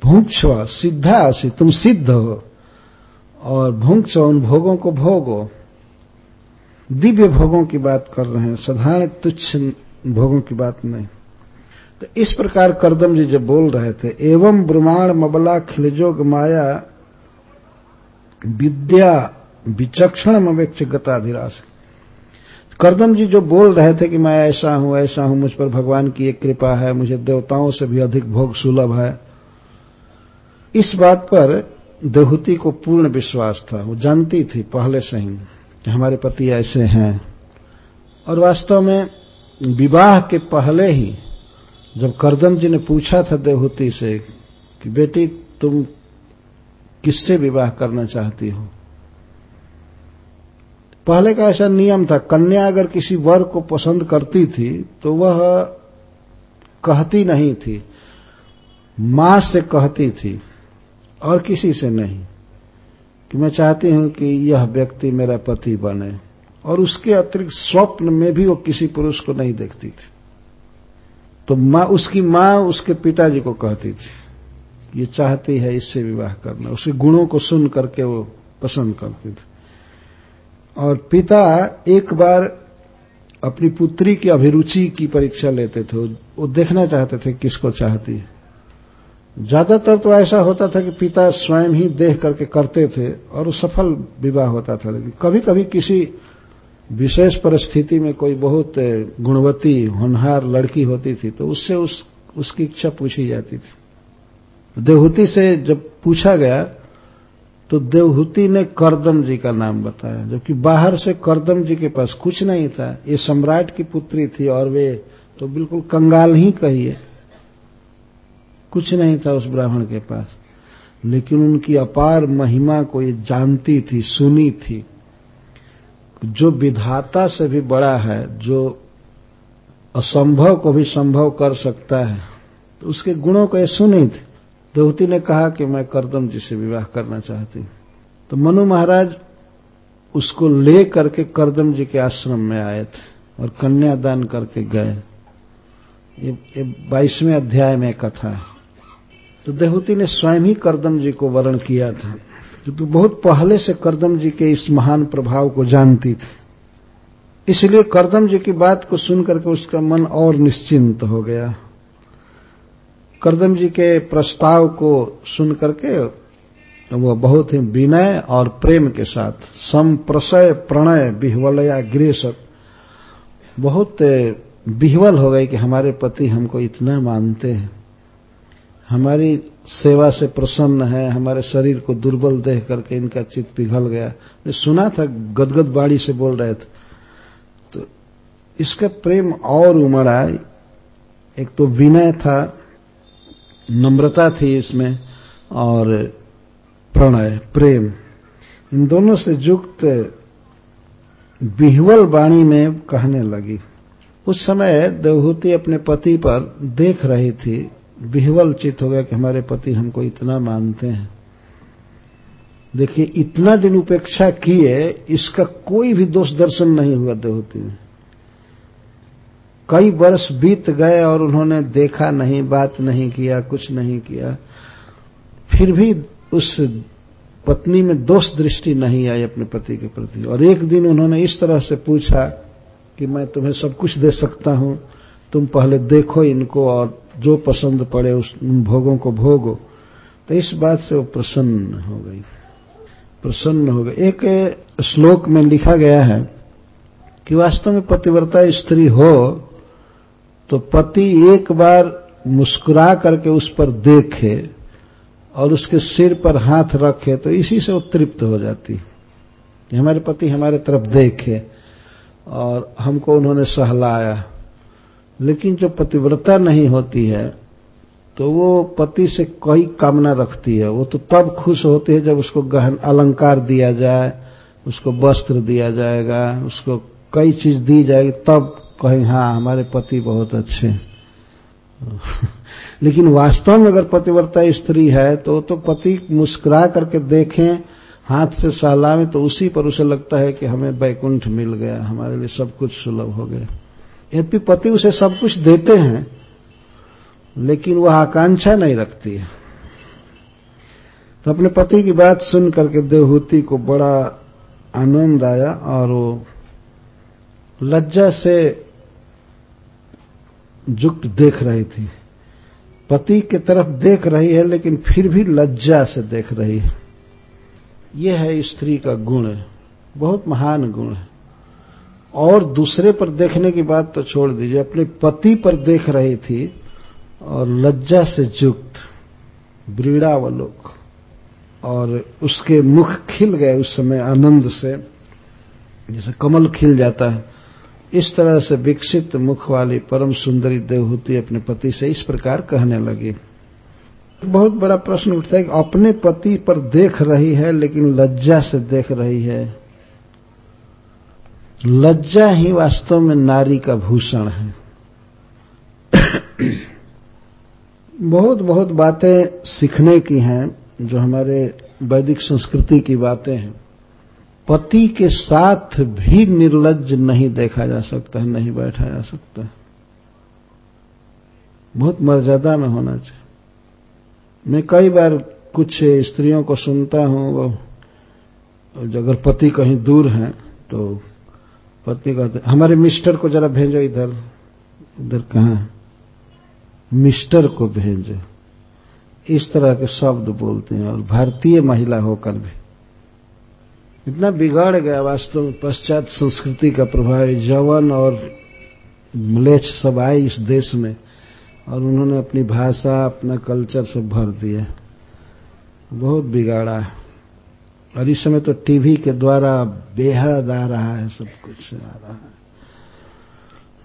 Speaker 1: भूक्ष सिद्धा तुम सिद्ध हो। और भूक्ष उन भोगों को भोगो। दिव्य भोगों की बात कर रहे हैं, साधारण तुच्छ भोगों की बात नहीं। तो इस प्रकार करदम जी जब बोल रहे थे, एवं ब्रह्मांड मबला खिलजोग माया विद्या विचक्षण अवेक्ष गताधिराश करदम जी जो बोल रहे थे कि मैं ऐसा हूँ ऐसा हूँ, मुझ पर भगवान की एक कृपा है, मुझे देवताओं से भी अधिक भोग सुलभ है। इस बात पर देहूति को पूर्ण विश्वास था। वो जानती थी पहले से ही कि हमारे पति ऐसे हैं। और वास्तव में विवाह के पहले ही जब करदम जी ने पूछा था देहूति से कि बेटी, तुम किससे विवाह करना चाहती हो? पहले का ऐसा नियम था, कन्या अगर किसी वर को पसंद करती थी तो वह कहती नहीं थी, माँ से कहती थी। और किसी से नहीं कि मैं चाहती हूँ कि यह व्यक्ति मेरा पति बने और उसके अतिरिक्त स्वप्न में भी वो किसी पुरुष को नहीं देखती थी। तो माँ, उसकी माँ उसके पिताजी को कहती थी, ये चाहती है इससे विवाह करना। उसके गुणों को सुन करके वो पसंद करती थी। और पिता एक बार अपनी पुत्री की अभिरुचि की परीक्षा लेते थे, वो देखना चाहते थे किसको चाहती है। ज़्यादातर तो ऐसा होता था कि पिता स्वयं ही देख करके करते थे और वो सफल विवाह होता था, लेकिन कभी कभी किसी विशेष परिस्थिति में कोई बहुत गुणवती, होनहार लड़की होती थी तो उससे उस, उसकी इच्छा पूछी जाती थी। देवहूति से जब पूछा गया तो देवहूति ने करदम जी का नाम बताया, जबकि बाहर से करदम जी के पास कुछ नहीं था। ये सम्राट की पुत्री थी और वे तो बिल्कुल कंगाल ही कहिए कुछ नहीं था उस ब्राह्मण के पास। लेकिन उनकी अपार महिमा को ये जानती थी, सुनी थी। जो विधाता से भी बड़ा है, जो असंभव को भी संभव कर सकता है तो उसके गुणों को ये सुनी थी। देवती ने कहा कि मैं करदम जी से विवाह करना चाहती हूँ। तो मनु महाराज उसको ले करके करदम जी के आश्रम में आए थे और कन्यादान करके गए। ये बाईसवें अध्याय में कथा है। तो देहूति ने स्वयं ही करदम जी को वर्ण किया था। तो बहुत पहले से करदम जी के इस महान प्रभाव को जानती थी। इसलिए करदम जी की बात को सुनकर के उसका मन और निश्चिंत हो गया। करदम जी के प्रस्ताव को सुन करके वह बहुत ही विनय और प्रेम के साथ संप्रसय, प्रणय, बिहवलया गृह बहुत बिहवल हो गई कि हमारे पति हमको इतना मानते हैं। हमारी सेवा से प्रसन्न है, हमारे शरीर को दुर्बल देख करके इनका चित्त पिघल गया। सुना था, गदगद बाड़ी से बोल रहे थे। तो इसका प्रेम और उमड़ा एक तो विनय था, नम्रता थी इसमें, और प्रणय, प्रेम। इन दोनों से युक्त बिहवल वाणी में कहने लगी। उस समय देवहूति अपने पति पर देख रही थी। बिहवल चित हो गया कि हमारे पति हमको इतना मानते हैं। देखिए, इतना दिन उपेक्षा किए, इसका कोई भी दोष दर्शन नहीं हुआ देवहूति में। कई वर्ष बीत गए और उन्होंने देखा नहीं, बात नहीं किया, कुछ नहीं किया। फिर भी उस पत्नी में दोष दृष्टि नहीं आई अपने पति के प्रति। और एक दिन उन्होंने इस तरह से पूछा कि मैं तुम्हें सब कुछ दे सकता हूँ, तुम पहले देखो इनको और जो पसंद पड़े उस भोगों को भोगो। तो इस बात से वो प्रसन्न हो गई। प्रसन्न हो गई। एक श्लोक में लिखा गया है कि वास्तव में पतिव्रता स्त्री हो तो पति एक बार मुस्कुरा करके उस पर देखे और उसके सिर पर हाथ रखे तो इसी से वो तृप्त हो जाती। हमारे पति हमारे तरफ़ देखे और हमको उन्होंने सहलाया। लेकिन जो पतिव्रता नहीं होती है तो वो पति से कोई कामना रखती है। वो तो तब खुश होती है जब उसको गहन अलंकार दिया जाए, उसको वस्त्र दिया जाएगा, उसको कई चीज़ दी जाएगी, तब कहें हाँ हमारे पति बहुत अच्छे लेकिन वास्तव में अगर पतिव्रता स्त्री है तो तो पति मुस्कुरा करके देखें, हाथ से सहलावे तो उसी पर उसे लगता है कि हमें बैकुंठ मिल गया, हमारे लिए सब कुछ सुलभ हो गया। यद्यपि पति उसे सब कुछ देते हैं, लेकिन वह आकांक्षा नहीं रखती है। तो अपने पति की बात सुन करके देवहूति को बड़ा आनंद आया और वो लज्जा से युक्त देख रही थी। पति की तरफ़ देख रही है, लेकिन फिर भी लज्जा से देख रही है। यह है स्त्री का गुण, बहुत महान गुण है। और दूसरे पर देखने की बात तो छोड़ दीजिए, अपने पति पर देख रही थी और लज्जा से युक्त ब्रीड़ावलोक और उसके मुख खिल गए उस समय आनंद से, जैसे कमल खिल जाता है। इस तरह से विकसित मुख वाली परम सुंदरी देवहूति अपने पति से इस प्रकार कहने लगी। बहुत बड़ा प्रश्न उठता है कि अपने पति पर देख रही है, लेकिन लज्जा से देख रही है। लज्जा ही वास्तव में नारी का भूषण है। बहुत बहुत बातें सीखने की हैं, जो हमारे वैदिक संस्कृति की बातें हैं। पति के साथ भी निर्लज नहीं देखा जा सकता है, नहीं बैठा जा सकता है। बहुत मर्यादा में होना चाहिए। मैं कई बार कुछ स्त्रियों को सुनता हूँ, वो अगर पति कहीं दूर हैं तो पति कहते, हमारे मिस्टर को जरा भेजो इधर। इधर कहा मिस्टर को भेजो। इस तरह के शब्द बोलते हैं, और भारतीय महिला होकर भी। इतना बिगाड़ गया वास्तव में पश्चात संस्कृति का प्रभाव जवन और मलेच्छ सब आए इस देश में, और उन्होंने अपनी भाषा, अपना कल्चर सब भर दिया। बहुत बिगाड़ा है। और इस समय तो टीवी के द्वारा बेहद आ रहा है, सब कुछ आ रहा है।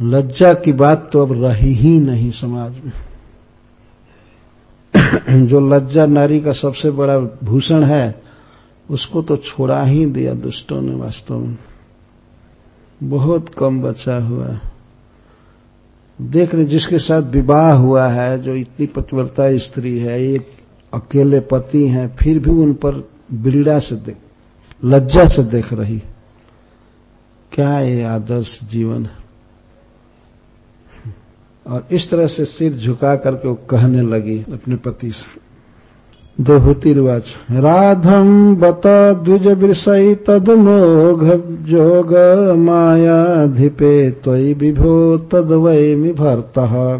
Speaker 1: लज्जा की बात तो अब रही ही नहीं समाज में। जो लज्जा नारी का सबसे बड़ा भूषण है, उसको तो छोड़ा ही दिया दुष्टों ने वास्तव में। बहुत कम बचा हुआ देख रहे जिसके साथ विवाह हुआ है, जो इतनी पतिव्रता स्त्री है, एक अकेले पति हैं, फिर भी उन पर बिड़ा से देख, लज्जा से देख रही क्या ये आदर्श जीवन है? और इस तरह से सिर झुका करके वो कहने लगी अपने पति से। देहूतिर्वाच राधम बत द्विज विषय तदमोघ जोग मायाधिपे त्वयि विभो तद तद्वैमि भर्तः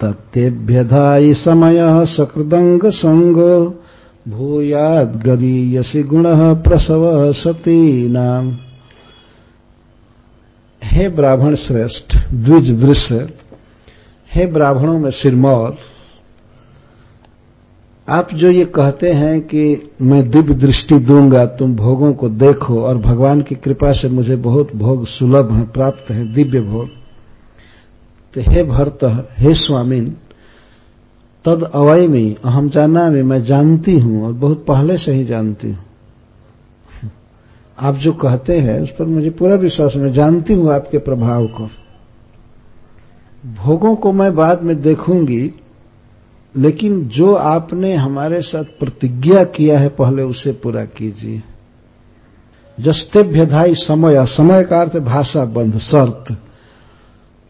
Speaker 1: तत्तेभ्यधायि समय सकृदंग संगो भूयाद गरीयसी गुण प्रसव सती नाम हे ब्राह्मण श्रेष्ठ द्विज वृष हे ब्राह्मणों में सिरमौर, आप जो ये कहते हैं कि मैं दिव्य दृष्टि दूँगा, तुम भोगों को देखो और भगवान की कृपा से मुझे बहुत भोग सुलभ है, प्राप्त है, दिव्य भोग। तो हे भरत, हे स्वामीन तद अवय में, अहम जाना में मैं जानती हूँ और बहुत पहले से ही जानती हूँ। आप जो कहते हैं, उस पर मुझे पूरा विश्वास मैं जानती हूँ आपके प्रभाव को। भोगों को मैं बाद में देखूँगी, लेकिन जो आपने हमारे साथ प्रतिज्ञा किया है, पहले उसे पूरा कीजिए। जस्तेभ्यधाई समय समय का अर्थ भाषा बंध, शर्त।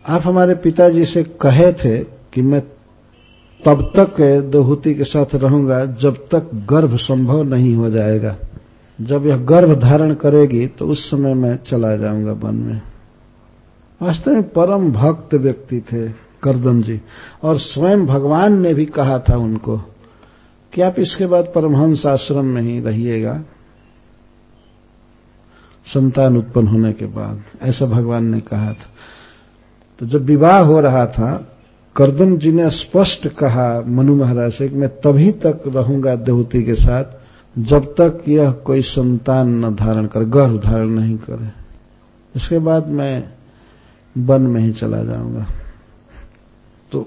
Speaker 1: आप हमारे पिताजी से कहे थे कि मैं तब तक दोहूति के साथ रहूँगा, जब तक गर्भ संभव नहीं हो जाएगा। जब यह गर्भ धारण करेगी तो उस समय मैं चला जाऊँगा वन में। वास्तव में परम भक्त व्यक्ति थे, करदम जी। और स्वयं भगवान ने भी कहा था उनको कि आप इसके बाद परमहंस आश्रम में ही रहिएगा। संतान उत्पन्न होने के बाद, ऐसा भगवान ने कहा था। तो जब विवाह हो रहा था करदम जी ने स्पष्ट कहा मनु महाराज से कि मैं तभी तक रहूँगा देवती के साथ जब तक यह कोई संतान न धारण कर, गर्भ धारण नहीं करे। इसके बाद मैं वन में ही चला जाऊँगा। तो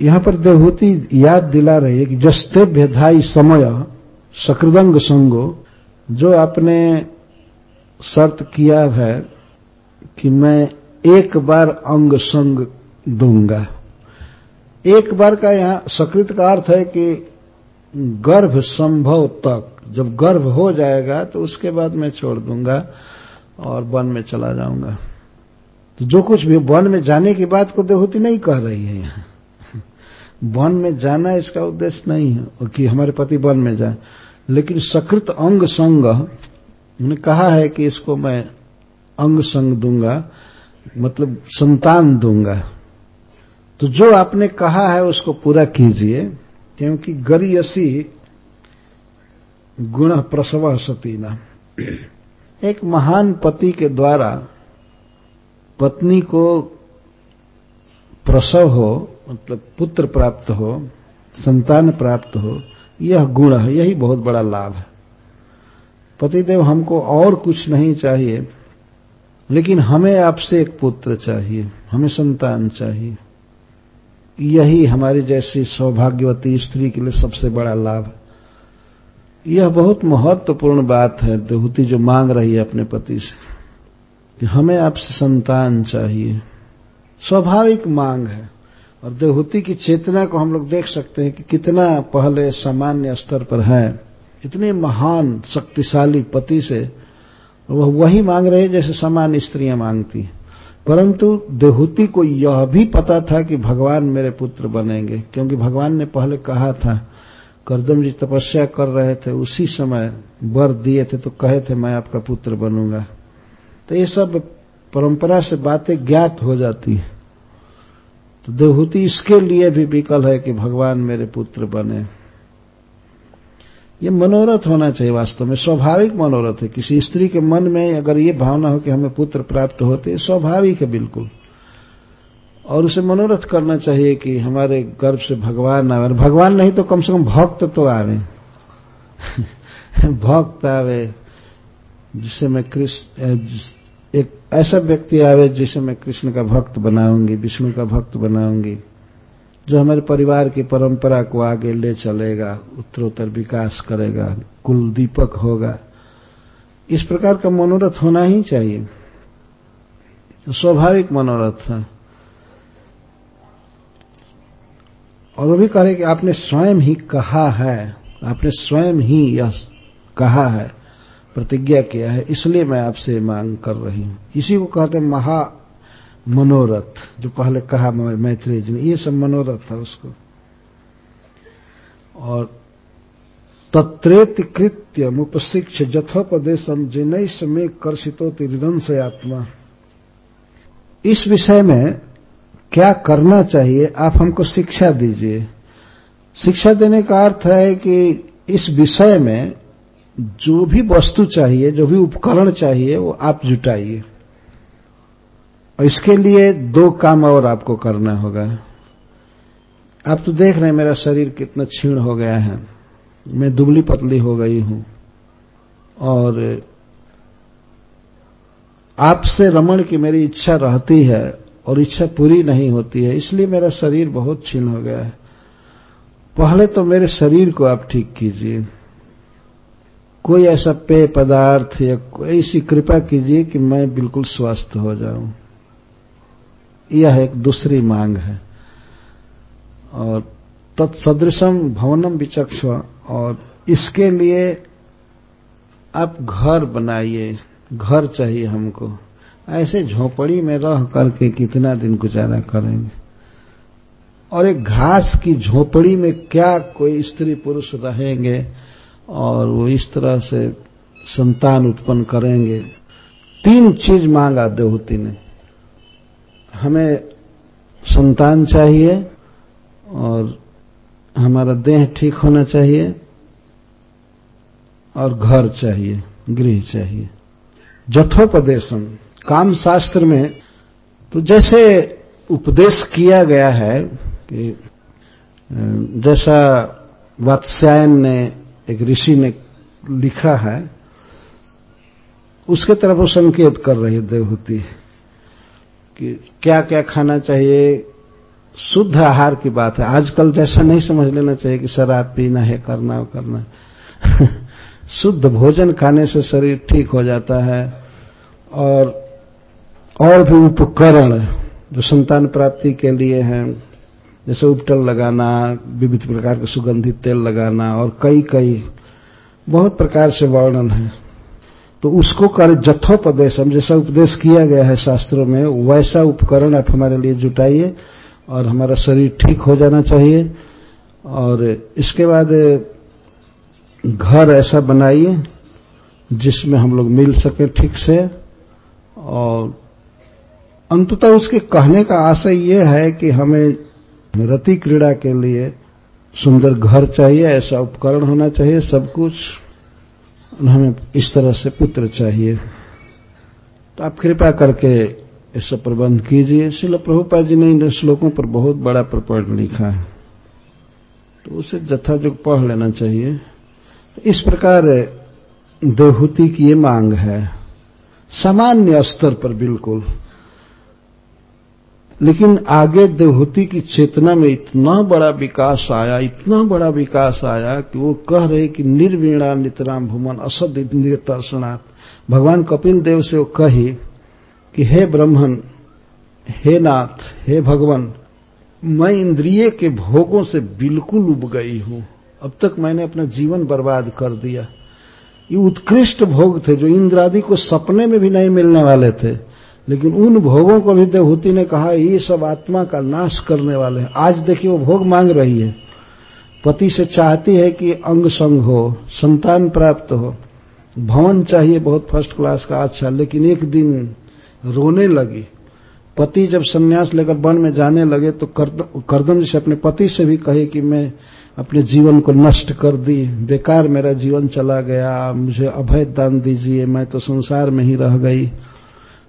Speaker 1: यहाँ पर देवहूति याद दिला रही है कि जस्ते भेधाई समय सकृदंग संगो, जो आपने शर्त किया है कि मैं एक बार अंग संग दूँगा। एक बार का यहाँ सकृत का अर्थ है कि गर्भ संभव तक, जब गर्भ हो जाएगा तो उसके बाद मैं छोड़ दूँगा और वन में चला जाऊँगा। तो जो कुछ भी वन में जाने की बात को देहूति नहीं कह रही है यहाँ। वन में जाना इसका उद्देश्य नहीं है कि हमारे पति वन में जाए। लेकिन सकृत अंग संग, उन्होंने कहा है कि इसको मैं अंग संग दूँगा मतलब संतान दूँगा। तो जो आपने कहा है उसको पूरा कीजिए, क्योंकि गरीयसी गुण प्रसव सतीना एक महान पति के द्वारा पत्नी को प्रसव हो मतलब पुत्र प्राप्त हो, संतान प्राप्त हो, यह गुण है, यही बहुत बड़ा लाभ है। पतिदेव हमको और कुछ नहीं चाहिए, लेकिन हमें आपसे एक पुत्र चाहिए, हमें संतान चाहिए। यही हमारी जैसी सौभाग्यवती स्त्री के लिए सबसे बड़ा लाभ। यह बहुत महत्वपूर्ण बात है, देहूति जो मांग रही है अपने पति से, कि हमें आपसे संतान चाहिए। स्वाभाविक मांग है। और देवहूति की चेतना को हम लोग देख सकते हैं कि कितना पहले सामान्य स्तर पर है। इतने महान, शक्तिशाली पति से वह वही मांग रहे जैसे सामान्य स्त्रियाँ मांगती परंतु देहूति को यह भी पता था कि भगवान मेरे पुत्र बनेंगे, क्योंकि भगवान ने पहले कहा था, करदम जी तपस्या कर रहे थे, उसी समय वर दिए थे तो कहे थे, मैं आपका पुत्र बनूँगा। तो ये सब परंपरा से बातें ज्ञात हो जाती है। तो देवहूति इसके लिए भी विकल है कि भगवान मेरे पुत्र बने। ये मनोरथ होना चाहिए वास्तव में, स्वाभाविक मनोरथ है। किसी स्त्री के मन में अगर ये भावना हो कि हमें पुत्र प्राप्त होते स्वाभाविक है बिल्कुल। और उसे मनोरथ करना चाहिए कि हमारे गर्भ से भगवान आवे। और भगवान नहीं तो कम से कम भक्त तो आवे। भक्त आवे जिसे मैं कृष्ण एक ऐसा व्यक्ति आवे जिसे मैं कृष्ण का भक्त बनाऊँगी, विष्णु का भक्त बनाऊँगी। जो हमारे परिवार की परंपरा को आगे ले चलेगा, उत्तरोत्तर विकास करेगा कुल दीपक होगा। इस प्रकार का मनोरथ होना ही चाहिए। स्वाभाविक मनोरथ है। और वो भी कह कि आपने स्वयं ही कहा है, आपने स्वयं ही यह कहा है, प्रतिज्ञा किया है, इसलिए मैं आपसे मांग कर रही हूँ। इसी को कहते हैं महा मनोरथ, जो पहले कहा मैत्री जी ने, ये सब मनोरथ था उसको। और तत्रेति कृत्य मुपशिक्ष जथोपदेशम जिनई समय कर्षितो से आत्मा इस विषय में क्या करना चाहिए, आप हमको शिक्षा दीजिए। शिक्षा देने का अर्थ है कि इस विषय में जो भी वस्तु चाहिए, जो भी उपकरण चाहिए, वो आप जुटाइए। और इसके लिए दो काम और आपको करना होगा। आप तो देख रहे हैं मेरा शरीर कितना क्षीण हो गया है। मैं दुबली पतली हो गई हूँ। और आपसे रमण की मेरी इच्छा रहती है और इच्छा पूरी नहीं होती है, इसलिए मेरा शरीर बहुत क्षीण हो गया है। पहले तो मेरे शरीर को आप ठीक कीजिए। कोई ऐसा पेय पदार्थ या कोई ऐसी कृपा कीजिए कि मैं बिल्कुल स्वस्थ हो जाऊँ। यह एक दूसरी मांग है। और तत्सदृशम भवनम विचक्ष और इसके लिए आप घर बनाइए, घर चाहिए हमको। ऐसे झोपड़ी में रह करके कितना दिन गुजारा करेंगे। और एक घास की झोपड़ी में क्या कोई स्त्री पुरुष रहेंगे और वो इस तरह से संतान उत्पन्न करेंगे। तीन चीज़ मांगा देवहूति ने। हमें संतान चाहिए और हमारा देह ठीक होना चाहिए और घर चाहिए, गृह चाहिए। जथोपदेशम काम शास्त्र में तो जैसे उपदेश किया गया है कि जैसा वात्स्यायन ने, एक ऋषि ने लिखा है, उसके तरफ़ वो संकेत कर रही है देवहूति। कि क्या क्या खाना चाहिए? शुद्ध आहार की बात है। आजकल जैसा नहीं समझ लेना चाहिए कि शराब पीना है, करना करना शुद्ध भोजन खाने से शरीर ठीक हो जाता है और और भी उपकरण जो संतान प्राप्ति के लिए हैं, जैसे उपटल लगाना, विविध प्रकार के सुगंधित तेल लगाना और कई कई बहुत प्रकार से वर्णन है। तो उसको कर जथोपदेश, हम जैसा उपदेश किया गया है शास्त्रों में, वैसा उपकरण आप हमारे लिए जुटाइए और हमारा शरीर ठीक हो जाना चाहिए। और इसके बाद घर ऐसा बनाइए जिसमें हम लोग मिल सके ठीक से। और अंततः उसके कहने का आशय ये है कि हमें रति क्रीड़ा के लिए सुंदर घर चाहिए, ऐसा उपकरण होना चाहिए, सब कुछ। हमें इस तरह से पुत्र चाहिए। तो आप कृपा करके ऐसा प्रबंध कीजिए। शिल प्रभुपा जी ने इन श्लोकों पर बहुत बड़ा प्रपण लिखा है। तो उसे जथाजुग पढ़ लेना चाहिए। तो इस प्रकार देहूति की ये मांग है। सामान्य स्तर पर बिल्कुल। लेकिन आगे देवहूति की चेतना में इतना बड़ा विकास आया, इतना बड़ा विकास आया कि वो कह रहे कि निर्वीणा नितराम भूमन असद दर्शनाथ भगवान कपिल देव से वो कही कि हे ब्रह्मन, हे नाथ, हे भगवान, मैं इंद्रिय के भोगों से बिल्कुल उब गई हूँ। अब तक मैंने अपना जीवन बर्बाद कर दिया। ये उत्कृष्ट भोग थे जो इंद्रादि को सपने में भी नहीं मिलने वाले थे। लेकिन उन भोगों को भी देवहूति ने कहा, ये सब आत्मा का नाश करने वाले हैं। आज देखिए, वो भोग मांग रही है। पति से चाहती है कि अंग संग हो, संतान प्राप्त हो। भवन चाहिए बहुत फ़र्स्ट क्लास का अच्छा लेकिन एक दिन रोने लगी। पति जब संन्यास लेकर वन में जाने लगे तो करदम जी से अपने पति से भी कहे कि, मैं अपने जीवन को नष्ट कर दी बेकार मेरा जीवन चला गया। मुझे अभय दान दीजिए। मैं तो संसार में ही रह गई।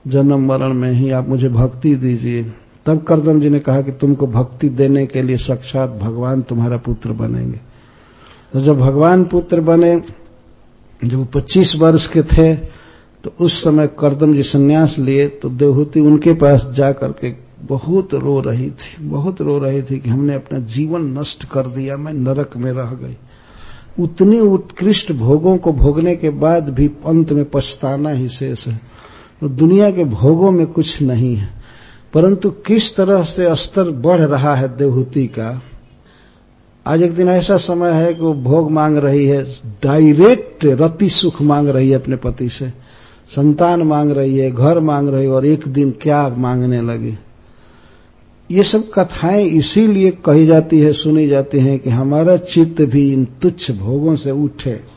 Speaker 1: जन्म मरण में ही आप मुझे भक्ति दीजिए। तब करदम जी ने कहा कि तुमको भक्ति देने के लिए साक्षात भगवान तुम्हारा पुत्र बनेंगे। तो जब भगवान पुत्र बने, जब 25 वर्ष के थे तो उस समय करदम जी संन्यास लिए तो देवहूति उनके पास जाकर के बहुत रो रही थी, बहुत रो रही थी कि हमने अपना जीवन नष्ट कर दिया, मैं नरक में रह गई। उतने उत्कृष्ट भोगों को भोगने के बाद भी अंत में पछताना ही शेष है। तो दुनिया के भोगों में कुछ नहीं है। परंतु किस तरह से स्तर बढ़ रहा है देवहूति का, आज एक दिन ऐसा समय है कि वो भोग मांग रही है डायरेक्ट रति सुख मांग रही है अपने पति से, संतान मांग रही है, घर मांग रही है और एक दिन क्या मांगने लगी। ये सब कथाएँ इसीलिए कही जाती है, सुनी जाती हैं कि हमारा चित्त भी इन तुच्छ भोगों से उठे।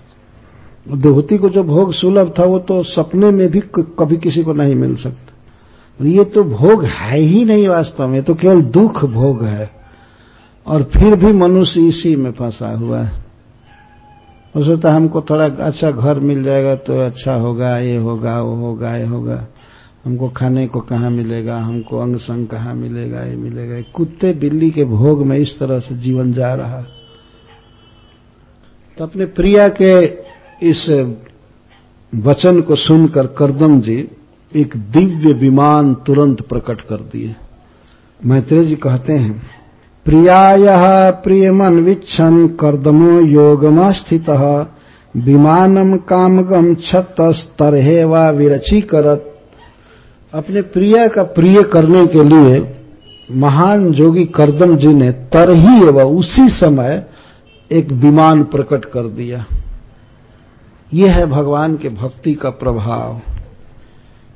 Speaker 1: देवहूति को जो भोग सुलभ था, वो तो सपने में भी कभी किसी को नहीं मिल सकता। ये तो भोग है ही नहीं वास्तव में तो केवल दुख भोग है। और फिर भी मनुष्य इसी में फंसा हुआ है। हो सोचता हमको थोड़ा अच्छा घर मिल जाएगा तो अच्छा होगा, ये होगा, वो होगा, ये होगा। हमको खाने को कहाँ मिलेगा, हमको अंग संग कहाँ मिलेगा, ये मिलेगा। कुत्ते बिल्ली के भोग में इस तरह से जीवन जा रहा। तो अपने प्रिया के इस वचन को सुनकर करदम जी एक दिव्य विमान तुरंत प्रकट कर दिए। मैत्रेय जी कहते हैं, प्रियाय प्रियमन विच्छन कर्दमो योगमा स्थित विमानम कामगम छतस्तरहे व विरची करत अपने प्रिया का प्रिय करने के लिए महान जोगी करदम जी ने तरही एवं उसी समय एक विमान प्रकट कर दिया। यह है भगवान के भक्ति का प्रभाव।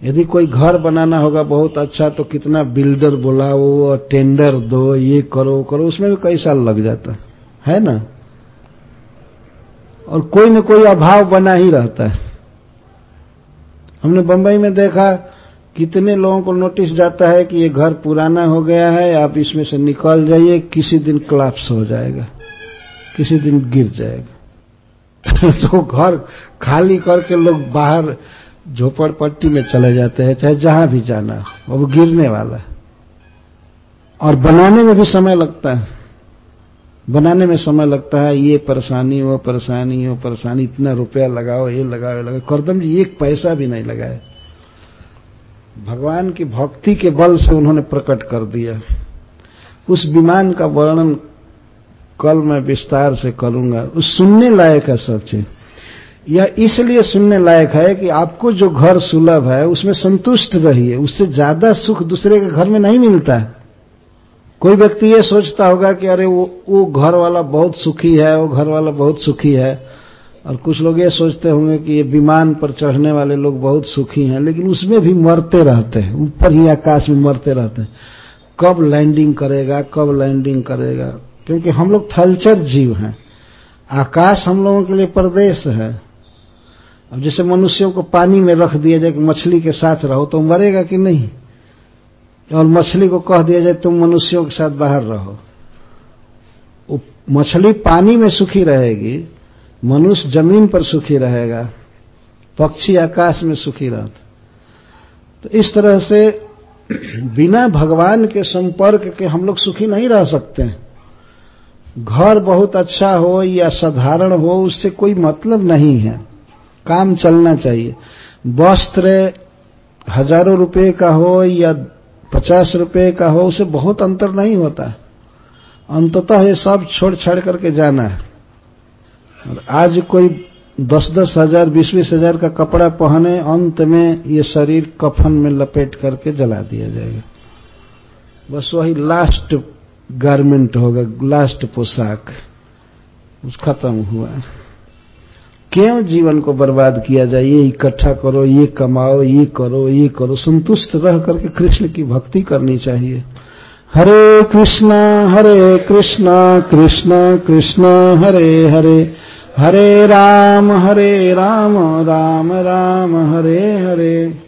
Speaker 1: यदि कोई घर बनाना होगा बहुत अच्छा तो कितना बिल्डर बुलाओ और टेंडर दो, ये करो करो, उसमें भी कई साल लग जाता। है ना? और कोई न कोई अभाव बना ही रहता है। हमने बंबई में देखा, कितने लोगों को नोटिस जाता है कि ये घर पुराना हो गया है, आप इसमें से निकल जाइए, किसी दिन क्लाप्स हो जाएगा, किसी दिन गिर जाएगा। तो घर खाली करके लोग बाहर झोपड़पट्टी में चले जाते हैं, चाहे जहाँ भी जाना वो गिरने वाला और बनाने में भी समय लगता है। बनाने में समय लगता है, ये परेशानी, वो परेशानी वो परेशानी, इतना रुपया लगाओ, ये लगाओ ये लगाओ। करदम जी, एक पैसा भी नहीं लगाए। भगवान की भक्ति के बल से उन्होंने प्रकट कर दिया। उस विमान का वर्णन कल मैं विस्तार से करूँगा। उस सुनने लायक है सब चीज़। यह इसलिए सुनने लायक है कि आपको जो घर सुलभ है, उसमें संतुष्ट रहिए। उससे ज़्यादा सुख दूसरे के घर में नहीं मिलता है। कोई व्यक्ति ये सोचता होगा कि अरे वो वो घर वाला बहुत सुखी है, वो घर वाला बहुत सुखी है। और कुछ लोग ये सोचते होंगे कि ये विमान पर चढ़ने वाले लोग बहुत सुखी हैं, लेकिन उसमें भी मरते रहते हैं। ऊपर ही आकाश में मरते रहते हैं। कब लैंडिंग करेगा, कब लैंडिंग करेगा। क्योंकि हम लोग थलचर जीव हैं। आकाश हम लोगों के लिए प्रदेश है। अब जैसे मनुष्यों को पानी में रख दिया जाए कि मछली के साथ रहो तो मरेगा कि नहीं? और मछली को कह दिया जाए तुम मनुष्यों के साथ बाहर रहो। मछली पानी में सुखी रहेगी, मनुष्य ज़मीन पर सुखी रहेगा, पक्षी आकाश में सुखी रहता। तो इस तरह से बिना भगवान के संपर्क के हम लोग सुखी नहीं रह सकते घर बहुत अच्छा हो या साधारण हो, उससे कोई मतलब नहीं है। काम चलना चाहिए। वस्त्र हज़ारों रुपए का हो या पचास रुपए का हो, उसे बहुत अंतर नहीं होता। अंततः ये सब छोड़ छाड़ करके जाना है। और आज कोई दस दस हज़ार बीस बीस हज़ार का कपड़ा पहने, अंत में ये शरीर कफन में लपेट करके जला दिया जाएगा। बस वही लास्ट गारमेंट होगा लास्ट पोशाक, उस खत्म हुआ। क्यों जीवन को बर्बाद किया जाए? ये इकट्ठा करो, ये कमाओ, ये करो ये करो। संतुष्ट रह करके कृष्ण की भक्ति करनी चाहिए। हरे कृष्णा हरे कृष्णा कृष्णा कृष्णा, हरे हरे। हरे राम हरे राम राम राम, हरे हरे।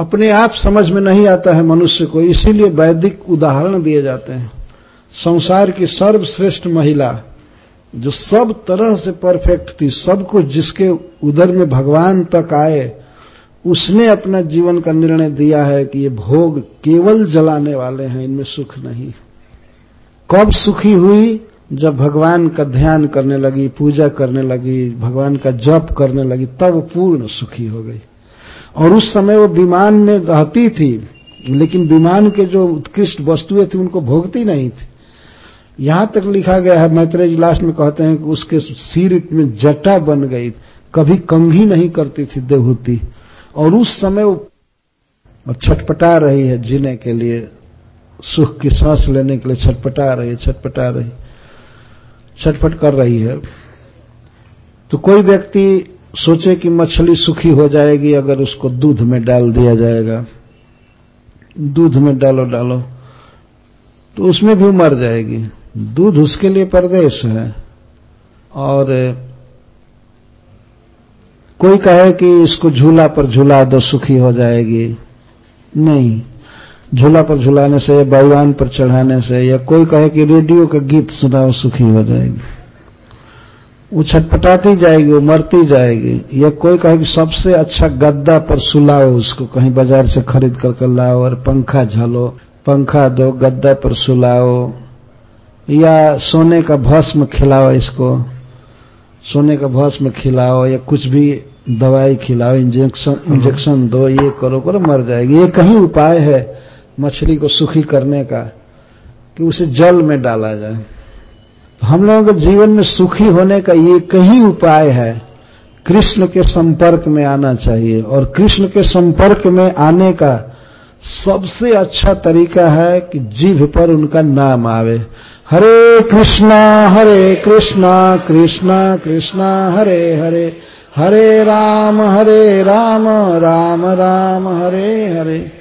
Speaker 1: अपने आप समझ में नहीं आता है मनुष्य को, इसीलिए वैदिक उदाहरण दिए जाते हैं। संसार की सर्वश्रेष्ठ महिला, जो सब तरह से परफेक्ट थी, सब कुछ जिसके उदर में भगवान तक आए, उसने अपना जीवन का निर्णय दिया है कि ये भोग केवल जलाने वाले हैं, इनमें सुख नहीं कब सुखी हुई? जब भगवान का ध्यान करने लगी, पूजा करने लगी, भगवान का जप करने लगी, तब पूर्ण सुखी हो गई। और उस समय वो विमान में रहती थी, लेकिन विमान के जो उत्कृष्ट वस्तुएँ थी, उनको भोगती नहीं थी। यहाँ तक लिखा गया है, मैत्रेय लास्ट में कहते हैं कि उसके सिर में जटा बन गई कभी कंघी नहीं करती थी देवहूति और उस समय वो छटपटा रही है जीने के लिए, सुख की सांस लेने के लिए छटपटा रही है, छटपटा रही छटपट कर रही है। तो कोई व्यक्ति सोचे कि मछली सुखी हो जाएगी अगर उसको दूध में डाल दिया जाएगा। दूध में डालो डालो। तो उसमें भी मर जाएगी। दूध उसके लिए परदेश है। और कोई कहे कि इसको झूला पर झूला दो, सुखी हो जाएगी। नहीं। झूला पर झुलाने से या बैवान पर चढ़ाने से या कोई कहे कि रेडियो का गीत सुनाओ, सुखी हो जाएगी। वो छटपटाती जाएगी वो मरती जाएगी। या कोई कहे कि सबसे अच्छा गद्दा पर सुलाओ, उसको कहीं बाज़ार से खरीद करके लाओ और पंखा झलो, पंखा दो, गद्दा पर सुलाओ। या सोने का भस्म खिलाओ इसको, सोने का भस्म खिलाओ या कुछ भी दवाई खिलाओ, इंजेक्शन इंजेक्शन दो, ये करो करो, मर जाएगी। ये कहीं उपाय है मछली को सुखी करने का, कि उसे जल में डाला जाए। तो हम लोगों के जीवन में सुखी होने का ये कहीं उपाय है, कृष्ण के संपर्क में आना चाहिए। और कृष्ण के संपर्क में आने का सबसे अच्छा तरीका है कि जीभ पर उनका नाम आवे। हरे कृष्णा हरे कृष्णा कृष्णा कृष्णा, हरे हरे हरे राम हरे राम राम राम, हरे हरे।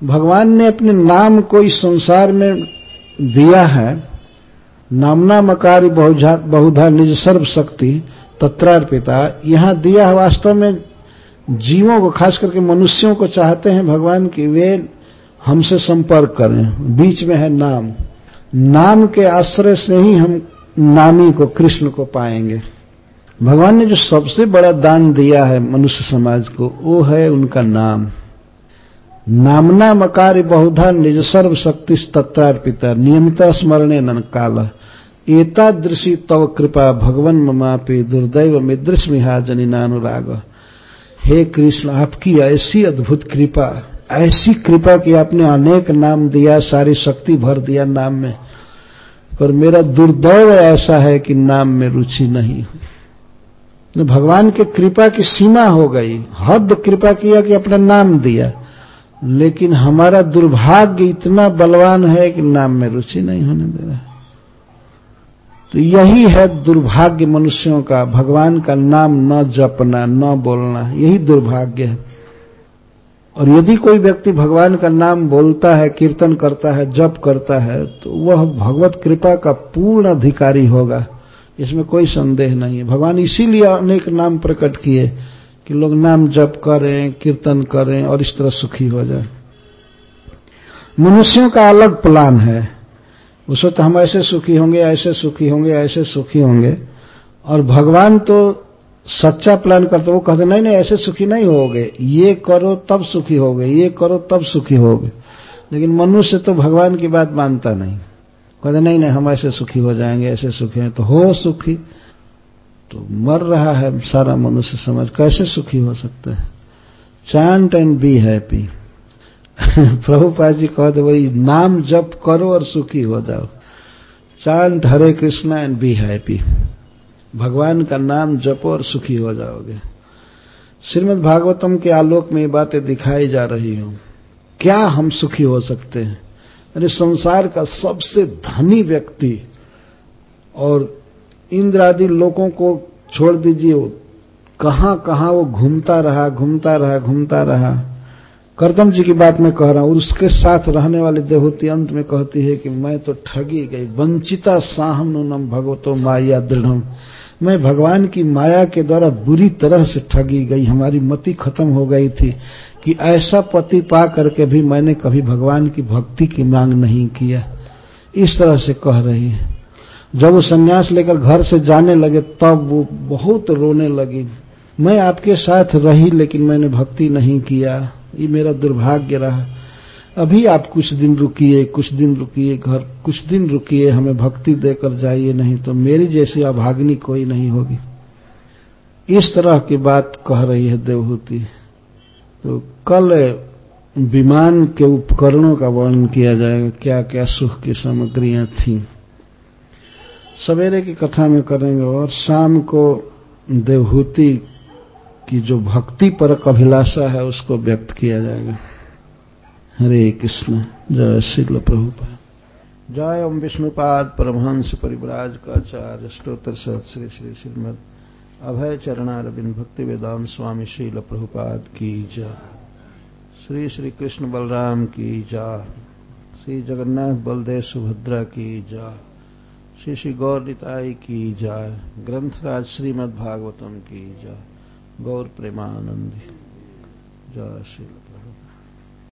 Speaker 1: भगवान ने अपने नाम को इस संसार में दिया है। नामना मकारी बहुधा निज सर्व शक्ति तत्रार्पिता। यहाँ दिया वास्तव में जीवों को, खास करके मनुष्यों को चाहते हैं भगवान की वे हमसे संपर्क करें। बीच में है नाम। नाम के आश्रय से ही हम नामी को, कृष्ण को पाएँगे। भगवान ने जो सबसे बड़ा दान दिया है मनुष्य समाज को, वो है उनका नाम। नामना मकार बहुधा निज सर्व शक्ति तत्वार्पिता नियमिता स्मरणे नन काल। एतादृशी तव कृपा भगवन ममापि दुर्दैव मिदृश्मिहा जनिनानुराग हे कृष्ण, आपकी ऐसी अद्भुत कृपा, ऐसी कृपा कि आपने अनेक नाम दिया, सारी शक्ति भर दिया नाम में। पर मेरा दुर्दैव ऐसा है कि नाम में रुचि नहीं। हुई भगवान के कृपा की सीमा हो गई, हद कृपा किया कि अपना नाम दिया। लेकिन हमारा दुर्भाग्य इतना बलवान है कि नाम में रुचि नहीं होने दे रहा। तो यही है दुर्भाग्य मनुष्यों का। भगवान का नाम न जपना, न बोलना, यही दुर्भाग्य है। और यदि कोई व्यक्ति भगवान का नाम बोलता है, कीर्तन करता है, जप करता है तो वह भगवत कृपा का पूर्ण अधिकारी होगा। इसमें कोई संदेह नहीं है। भगवान इसीलिए अनेक नाम प्रकट किए कि लोग नाम जप करें, कीर्तन करें और इस तरह सुखी हो जाए। मनुष्यों का अलग प्लान है। उस वक्त हम ऐसे सुखी होंगे, ऐसे सुखी होंगे, ऐसे सुखी होंगे। और भगवान तो सच्चा प्लान करते, वो कहते, नहीं नहीं, ऐसे सुखी नहीं होगे। ये करो, तब सुखी होगे। ये करो, तब सुखी होगे। लेकिन मनुष्य तो भगवान की बात मानता नहीं। कहते, नहीं नहीं, हम ऐसे सुखी हो जाएँगे, ऐसे सुखी हैं तो हो सुखी। तो मर रहा है सारा मनुष्य समझ कैसे सुखी हो सकता है? Chant and be happy Prabhupada ji कहते वही नाम जप करो और सुखी हो जाओ। Chant Hare Krishna and be happy भगवान का नाम जपो और सुखी हो जाओगे। श्रीमद् भागवतम के आलोक में ये बातें दिखाई जा रही हूँ। क्या हम सुखी हो सकते हैं? अरे संसार का सबसे धनी व्यक्ति और इंद्र आदि लोगों को छोड़ दीजिए कहाँ कहाँ वो घूमता रहा घूमता रहा घूमता रहा। करदम जी की बात मैं कह रहा हूँ उसके साथ रहने वाली देहूति अंत में कहती है कि मैं तो ठगी गई, वंचिता साहम नूनम भगवतो माया दृढ़ मैं भगवान की माया के द्वारा बुरी तरह से ठगी गई, हमारी मति खत्म हो गई थी कि ऐसा पति पा करके भी मैंने कभी भगवान की भक्ति की मांग नहीं किया। इस तरह से कह रही है। जब वो संन्यास लेकर घर से जाने लगे, तब वो बहुत रोने लगी। मैं आपके साथ रही, लेकिन मैंने भक्ति नहीं किया। ये मेरा दुर्भाग्य रहा। अभी आप कुछ दिन रुकिए, कुछ दिन रुकिए, घर, कुछ दिन रुकिए, हमें भक्ति देकर जाइए, नहीं तो मेरी जैसी अभाग्नि कोई नहीं होगी। इस तरह की बात कह रही है देवहूति। तो कल विमान के उपकरणों का वर्णन किया जाएगा क्या क्या सुख की सामग्रियाँ थी। सवेरे की कथा में करेंगे और शाम को देवहूति की जो भक्ति पर अभिलाषा है, उसको व्यक्त किया जाएगा। हरे कृष्ण, जय श्रील प्रभुपाद। जय ओम विष्णुपाद परमहंस परिवराज का आचार्य स्त्रोत्र सत श्री श्री श्रीमद अभय चरणारविंद भक्ति वेदांत स्वामी श्रील प्रभुपाद की जय। श्री श्री कृष्ण बलराम की जय। श्री जगन्नाथ बलदेव सुभद्रा की जय। श्री श्री गौर निताई की जय। ग्रंथराज श्रीमद भागवतम की जय। गौर प्रेमानंद। जय श्री